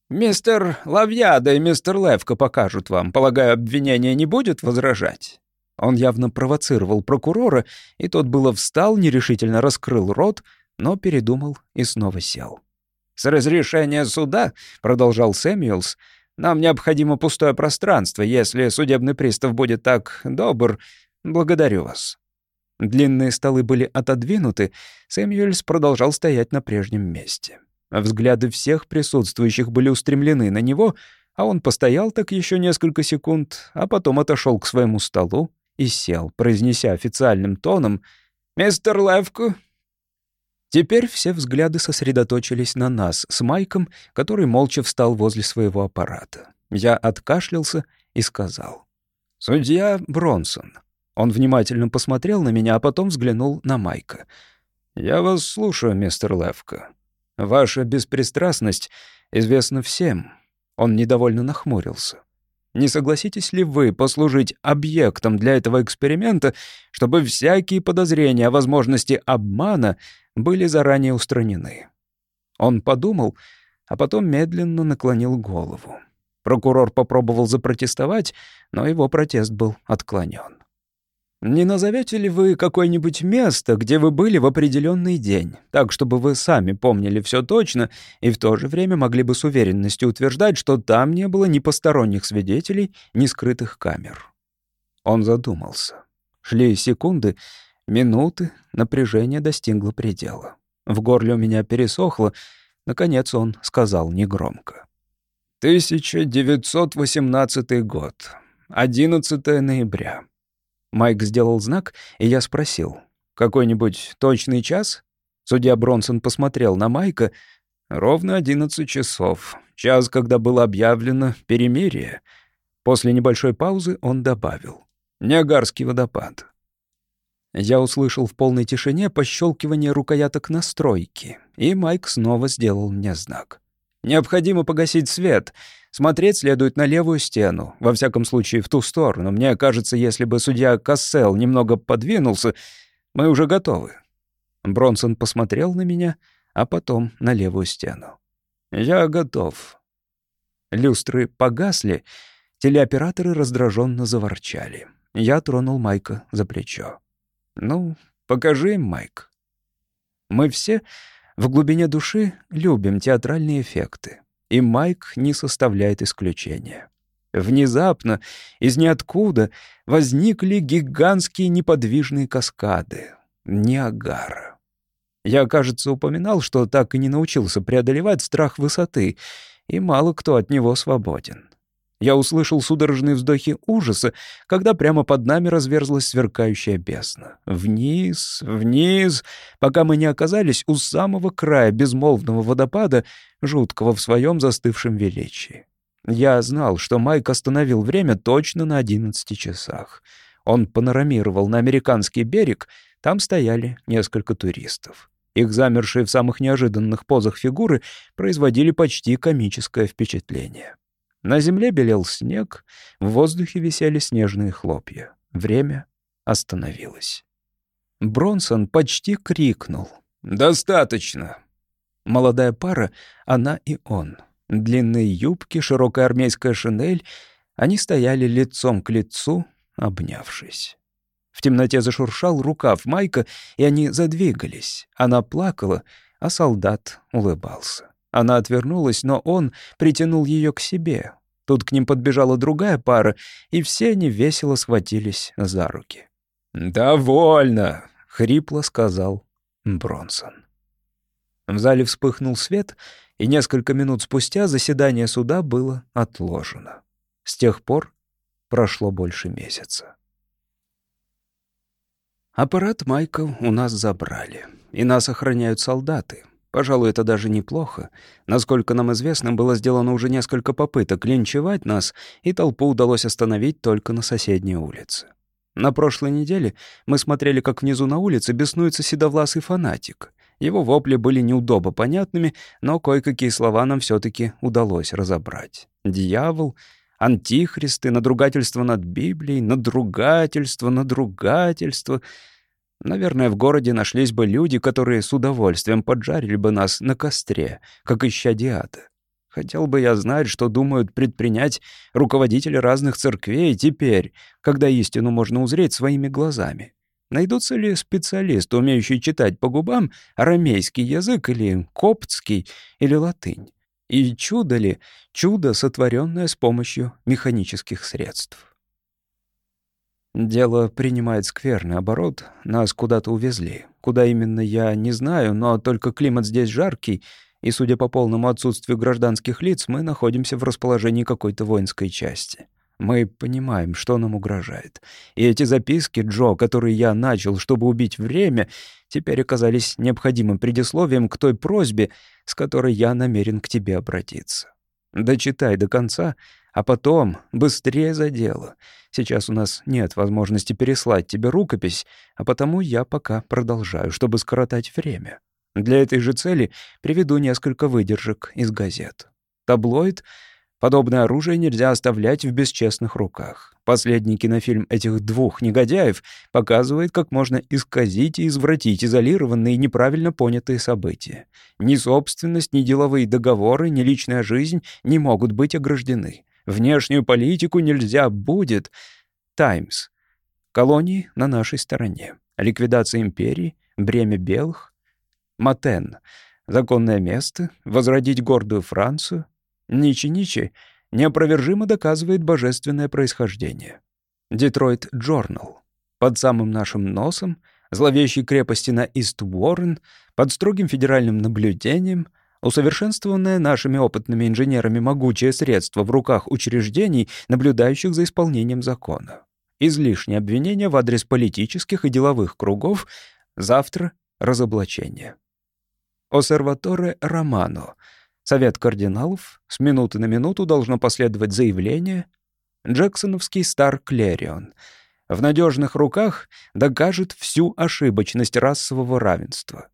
«Мистер Лавьяда и мистер Левко покажут вам. Полагаю, обвинение не будет возражать?» Он явно провоцировал прокурора, и тот было встал, нерешительно раскрыл рот, но передумал и снова сел. «С разрешения суда», — продолжал Сэмюэлс, — «нам необходимо пустое пространство. Если судебный пристав будет так добр, «Благодарю вас». Длинные столы были отодвинуты, Сэмюэльс продолжал стоять на прежнем месте. Взгляды всех присутствующих были устремлены на него, а он постоял так еще несколько секунд, а потом отошел к своему столу и сел, произнеся официальным тоном «Мистер Левко». Теперь все взгляды сосредоточились на нас с Майком, который молча встал возле своего аппарата. Я откашлялся и сказал «Судья Бронсон». Он внимательно посмотрел на меня, а потом взглянул на Майка. «Я вас слушаю, мистер Левко. Ваша беспристрастность известна всем». Он недовольно нахмурился. «Не согласитесь ли вы послужить объектом для этого эксперимента, чтобы всякие подозрения о возможности обмана были заранее устранены?» Он подумал, а потом медленно наклонил голову. Прокурор попробовал запротестовать, но его протест был отклонен. «Не назовете ли вы какое-нибудь место, где вы были в определенный день, так, чтобы вы сами помнили все точно и в то же время могли бы с уверенностью утверждать, что там не было ни посторонних свидетелей, ни скрытых камер?» Он задумался. Шли секунды, минуты, напряжение достигло предела. В горле у меня пересохло, наконец он сказал негромко. «1918 год, 11 ноября». Майк сделал знак, и я спросил. «Какой-нибудь точный час?» Судья Бронсон посмотрел на Майка. «Ровно 11 часов. Час, когда было объявлено перемирие». После небольшой паузы он добавил. «Ниагарский водопад». Я услышал в полной тишине пощелкивание рукояток настройки, и Майк снова сделал мне знак. «Необходимо погасить свет. Смотреть следует на левую стену, во всяком случае в ту сторону. Мне кажется, если бы судья Кассел немного подвинулся, мы уже готовы». Бронсон посмотрел на меня, а потом на левую стену. «Я готов». Люстры погасли, телеоператоры раздраженно заворчали. Я тронул Майка за плечо. «Ну, покажи им, Майк». Мы все в глубине души любим театральные эффекты и Майк не составляет исключения. Внезапно, из ниоткуда, возникли гигантские неподвижные каскады. Ниагара. Я, кажется, упоминал, что так и не научился преодолевать страх высоты, и мало кто от него свободен. Я услышал судорожные вздохи ужаса, когда прямо под нами разверзлась сверкающая бездна. Вниз, вниз, пока мы не оказались у самого края безмолвного водопада, жуткого в своем застывшем величии. Я знал, что Майк остановил время точно на одиннадцати часах. Он панорамировал на американский берег, там стояли несколько туристов. Их замершие в самых неожиданных позах фигуры производили почти комическое впечатление. На земле белел снег, в воздухе висели снежные хлопья. Время остановилось. Бронсон почти крикнул. «Достаточно!» Молодая пара, она и он. Длинные юбки, широкая армейская шинель. Они стояли лицом к лицу, обнявшись. В темноте зашуршал рукав Майка, и они задвигались. Она плакала, а солдат улыбался. Она отвернулась, но он притянул ее к себе. Тут к ним подбежала другая пара, и все они весело схватились за руки. «Довольно!» — хрипло сказал Бронсон. В зале вспыхнул свет, и несколько минут спустя заседание суда было отложено. С тех пор прошло больше месяца. Аппарат Майка у нас забрали, и нас охраняют солдаты. Пожалуй, это даже неплохо. Насколько нам известно, было сделано уже несколько попыток линчевать нас, и толпу удалось остановить только на соседней улице. На прошлой неделе мы смотрели, как внизу на улице беснуется седовласый фанатик. Его вопли были неудобно понятными, но кое-какие слова нам все таки удалось разобрать. «Дьявол», «Антихристы», «Надругательство над Библией», «Надругательство», «Надругательство». Наверное, в городе нашлись бы люди, которые с удовольствием поджарили бы нас на костре, как ища диада. Хотел бы я знать, что думают предпринять руководители разных церквей теперь, когда истину можно узреть своими глазами. Найдутся ли специалисты, умеющие читать по губам арамейский язык или коптский или латынь? И чудо ли, чудо, сотворенное с помощью механических средств? Дело принимает скверный оборот, нас куда-то увезли. Куда именно, я не знаю, но только климат здесь жаркий, и, судя по полному отсутствию гражданских лиц, мы находимся в расположении какой-то воинской части. Мы понимаем, что нам угрожает. И эти записки, Джо, которые я начал, чтобы убить время, теперь оказались необходимым предисловием к той просьбе, с которой я намерен к тебе обратиться. Дочитай до конца, а потом быстрее за дело. Сейчас у нас нет возможности переслать тебе рукопись, а потому я пока продолжаю, чтобы скоротать время. Для этой же цели приведу несколько выдержек из газет. Таблоид Подобное оружие нельзя оставлять в бесчестных руках. Последний кинофильм этих двух негодяев показывает, как можно исказить и извратить изолированные неправильно понятые события. Ни собственность, ни деловые договоры, ни личная жизнь не могут быть ограждены. Внешнюю политику нельзя будет. Таймс. Колонии на нашей стороне. Ликвидация империи, бремя белых. Матен. Законное место, возродить гордую Францию. Ничи-Ничи неопровержимо доказывает божественное происхождение. Детройт Джорнал. Под самым нашим носом, зловещей крепости на Ист-Уоррен, под строгим федеральным наблюдением, усовершенствованное нашими опытными инженерами могучее средство в руках учреждений, наблюдающих за исполнением закона. Излишние обвинения в адрес политических и деловых кругов, завтра — разоблачение. Осерваторе Романо. Совет кардиналов. С минуты на минуту должно последовать заявление. Джексоновский Стар Клерион. В надежных руках докажет всю ошибочность расового равенства.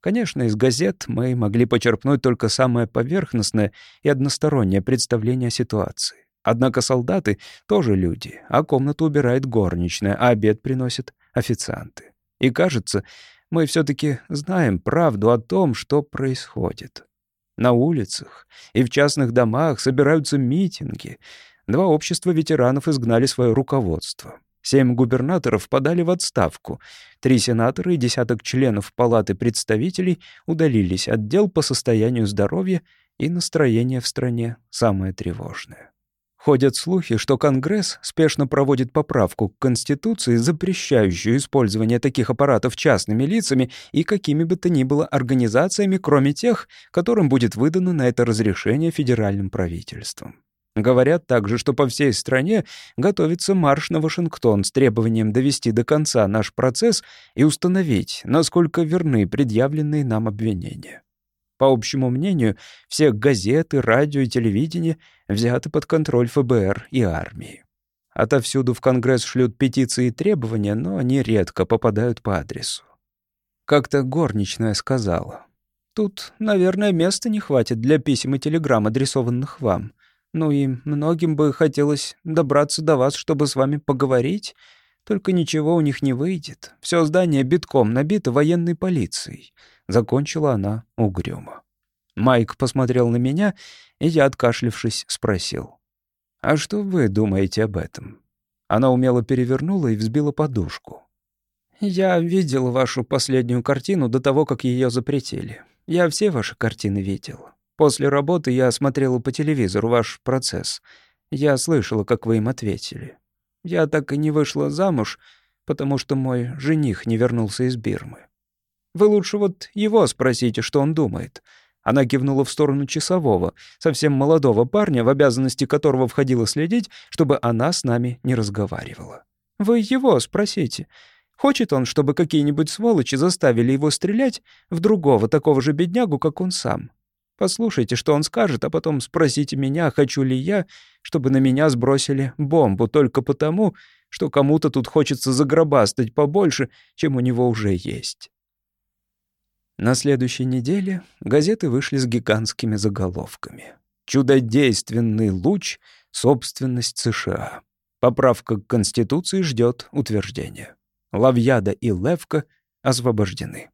Конечно, из газет мы могли почерпнуть только самое поверхностное и одностороннее представление о ситуации. Однако солдаты тоже люди, а комнату убирает горничная, а обед приносят официанты. И кажется, мы все-таки знаем правду о том, что происходит. На улицах и в частных домах собираются митинги. Два общества ветеранов изгнали свое руководство. Семь губернаторов подали в отставку. Три сенатора и десяток членов Палаты представителей удалились от дел по состоянию здоровья, и настроение в стране самое тревожное. Ходят слухи, что Конгресс спешно проводит поправку к Конституции, запрещающую использование таких аппаратов частными лицами и какими бы то ни было организациями, кроме тех, которым будет выдано на это разрешение федеральным правительством. Говорят также, что по всей стране готовится марш на Вашингтон с требованием довести до конца наш процесс и установить, насколько верны предъявленные нам обвинения. По общему мнению, все газеты, радио и телевидение взяты под контроль ФБР и армии. Отовсюду в Конгресс шлют петиции и требования, но они редко попадают по адресу. Как-то горничная сказала, «Тут, наверное, места не хватит для писем и телеграмм, адресованных вам. Ну и многим бы хотелось добраться до вас, чтобы с вами поговорить. Только ничего у них не выйдет. Все здание битком набито военной полицией. Закончила она угрюмо. Майк посмотрел на меня, и я, откашлившись, спросил. «А что вы думаете об этом?» Она умело перевернула и взбила подушку. «Я видел вашу последнюю картину до того, как ее запретили. Я все ваши картины видел. После работы я смотрела по телевизору ваш процесс. Я слышала, как вы им ответили. Я так и не вышла замуж, потому что мой жених не вернулся из Бирмы. Вы лучше вот его спросите, что он думает». Она кивнула в сторону часового, совсем молодого парня, в обязанности которого входило следить, чтобы она с нами не разговаривала. «Вы его спросите. Хочет он, чтобы какие-нибудь сволочи заставили его стрелять в другого такого же беднягу, как он сам? Послушайте, что он скажет, а потом спросите меня, хочу ли я, чтобы на меня сбросили бомбу только потому, что кому-то тут хочется загробастать побольше, чем у него уже есть. На следующей неделе газеты вышли с гигантскими заголовками. «Чудодейственный луч. Собственность США». Поправка к Конституции ждет утверждения. Лавьяда и Левка освобождены.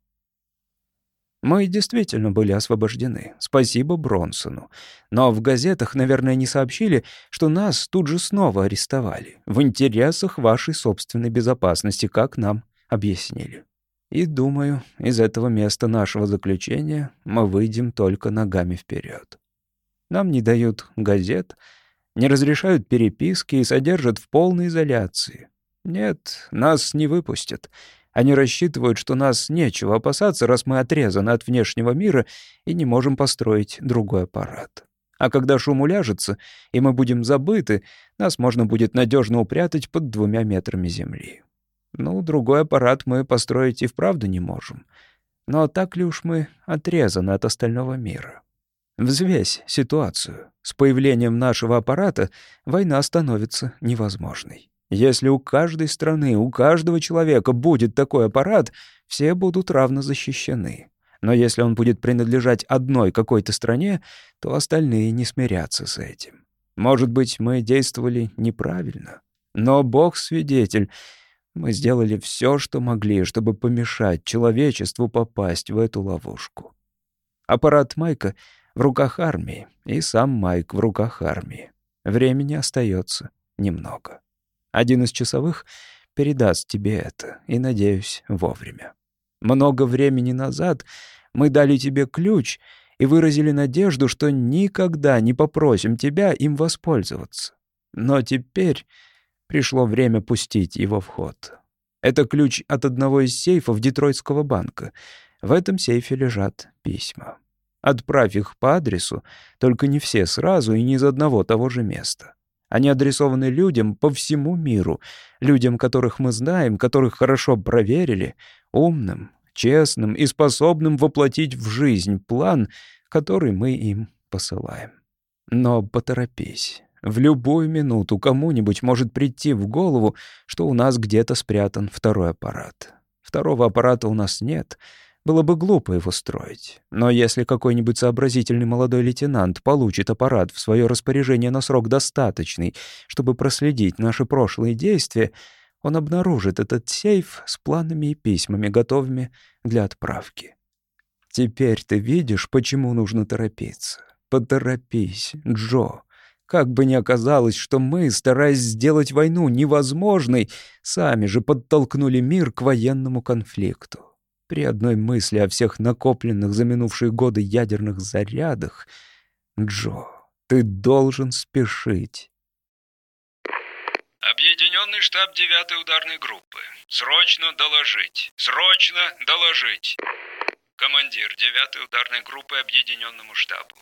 Мы действительно были освобождены. Спасибо Бронсону. Но в газетах, наверное, не сообщили, что нас тут же снова арестовали. В интересах вашей собственной безопасности, как нам объяснили. И думаю, из этого места нашего заключения мы выйдем только ногами вперед. Нам не дают газет, не разрешают переписки и содержат в полной изоляции. Нет, нас не выпустят. Они рассчитывают, что нас нечего опасаться, раз мы отрезаны от внешнего мира и не можем построить другой аппарат. А когда шум уляжется, и мы будем забыты, нас можно будет надежно упрятать под двумя метрами земли. Ну, другой аппарат мы построить и вправду не можем. Но так ли уж мы отрезаны от остального мира? Взвесь ситуацию. С появлением нашего аппарата война становится невозможной. Если у каждой страны, у каждого человека будет такой аппарат, все будут равно защищены. Но если он будет принадлежать одной какой-то стране, то остальные не смирятся с этим. Может быть, мы действовали неправильно. Но Бог свидетель, мы сделали все, что могли, чтобы помешать человечеству попасть в эту ловушку. Аппарат Майка в руках армии, и сам Майк в руках армии. Времени остается немного. Один из часовых передаст тебе это, и, надеюсь, вовремя. Много времени назад мы дали тебе ключ и выразили надежду, что никогда не попросим тебя им воспользоваться. Но теперь пришло время пустить его в ход. Это ключ от одного из сейфов Детройтского банка. В этом сейфе лежат письма. Отправь их по адресу, только не все сразу и не из одного того же места. Они адресованы людям по всему миру, людям, которых мы знаем, которых хорошо проверили, умным, честным и способным воплотить в жизнь план, который мы им посылаем. Но поторопись. В любую минуту кому-нибудь может прийти в голову, что у нас где-то спрятан второй аппарат. Второго аппарата у нас нет — было бы глупо его строить. Но если какой-нибудь сообразительный молодой лейтенант получит аппарат в свое распоряжение на срок достаточный, чтобы проследить наши прошлые действия, он обнаружит этот сейф с планами и письмами, готовыми для отправки. Теперь ты видишь, почему нужно торопиться. Поторопись, Джо. Как бы ни оказалось, что мы, стараясь сделать войну невозможной, сами же подтолкнули мир к военному конфликту. При одной мысли о всех накопленных за минувшие годы ядерных зарядах, Джо, ты должен спешить. Объединенный штаб 9 ударной группы. Срочно доложить. Срочно доложить. Командир 9 ударной группы Объединенному штабу.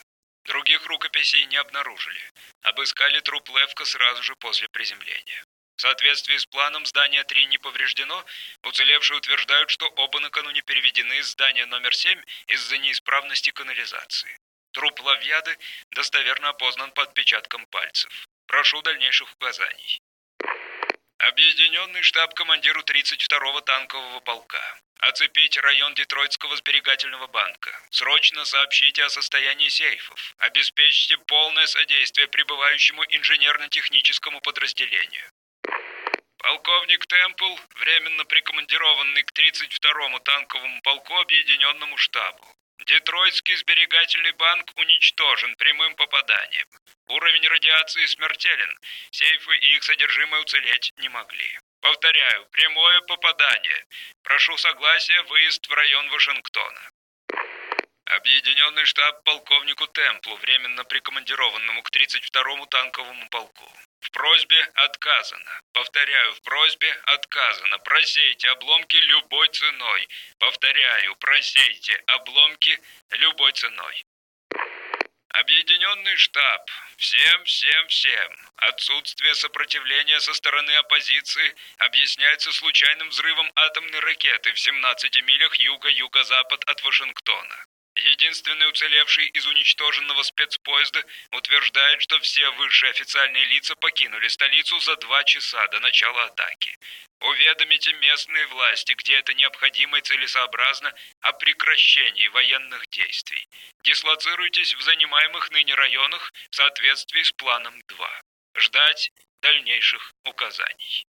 Других рукописей не обнаружили. Обыскали труп Левка сразу же после приземления. В соответствии с планом здание 3 не повреждено, уцелевшие утверждают, что оба накануне переведены из здания номер 7 из-за неисправности канализации. Труп Лавьяды достоверно опознан по отпечаткам пальцев. Прошу дальнейших указаний. Объединенный штаб командиру 32-го танкового полка. Оцепить район Детройтского сберегательного банка. Срочно сообщите о состоянии сейфов. Обеспечьте полное содействие прибывающему инженерно-техническому подразделению. Полковник Темпл, временно прикомандированный к 32-му танковому полку Объединенному штабу. Детройтский сберегательный банк уничтожен прямым попаданием. Уровень радиации смертелен. Сейфы и их содержимое уцелеть не могли. Повторяю, прямое попадание. Прошу согласия выезд в район Вашингтона. Объединенный штаб полковнику Темплу, временно прикомандированному к 32-му танковому полку. В просьбе отказано. Повторяю, в просьбе отказано. Просейте обломки любой ценой. Повторяю, просейте обломки любой ценой. Объединенный штаб. Всем, всем, всем. Отсутствие сопротивления со стороны оппозиции объясняется случайным взрывом атомной ракеты в 17 милях юга-юго-запад от Вашингтона. Единственный уцелевший из уничтоженного спецпоезда утверждает, что все высшие официальные лица покинули столицу за два часа до начала атаки. Уведомите местные власти, где это необходимо и целесообразно, о прекращении военных действий. Дислоцируйтесь в занимаемых ныне районах в соответствии с планом 2. Ждать дальнейших указаний.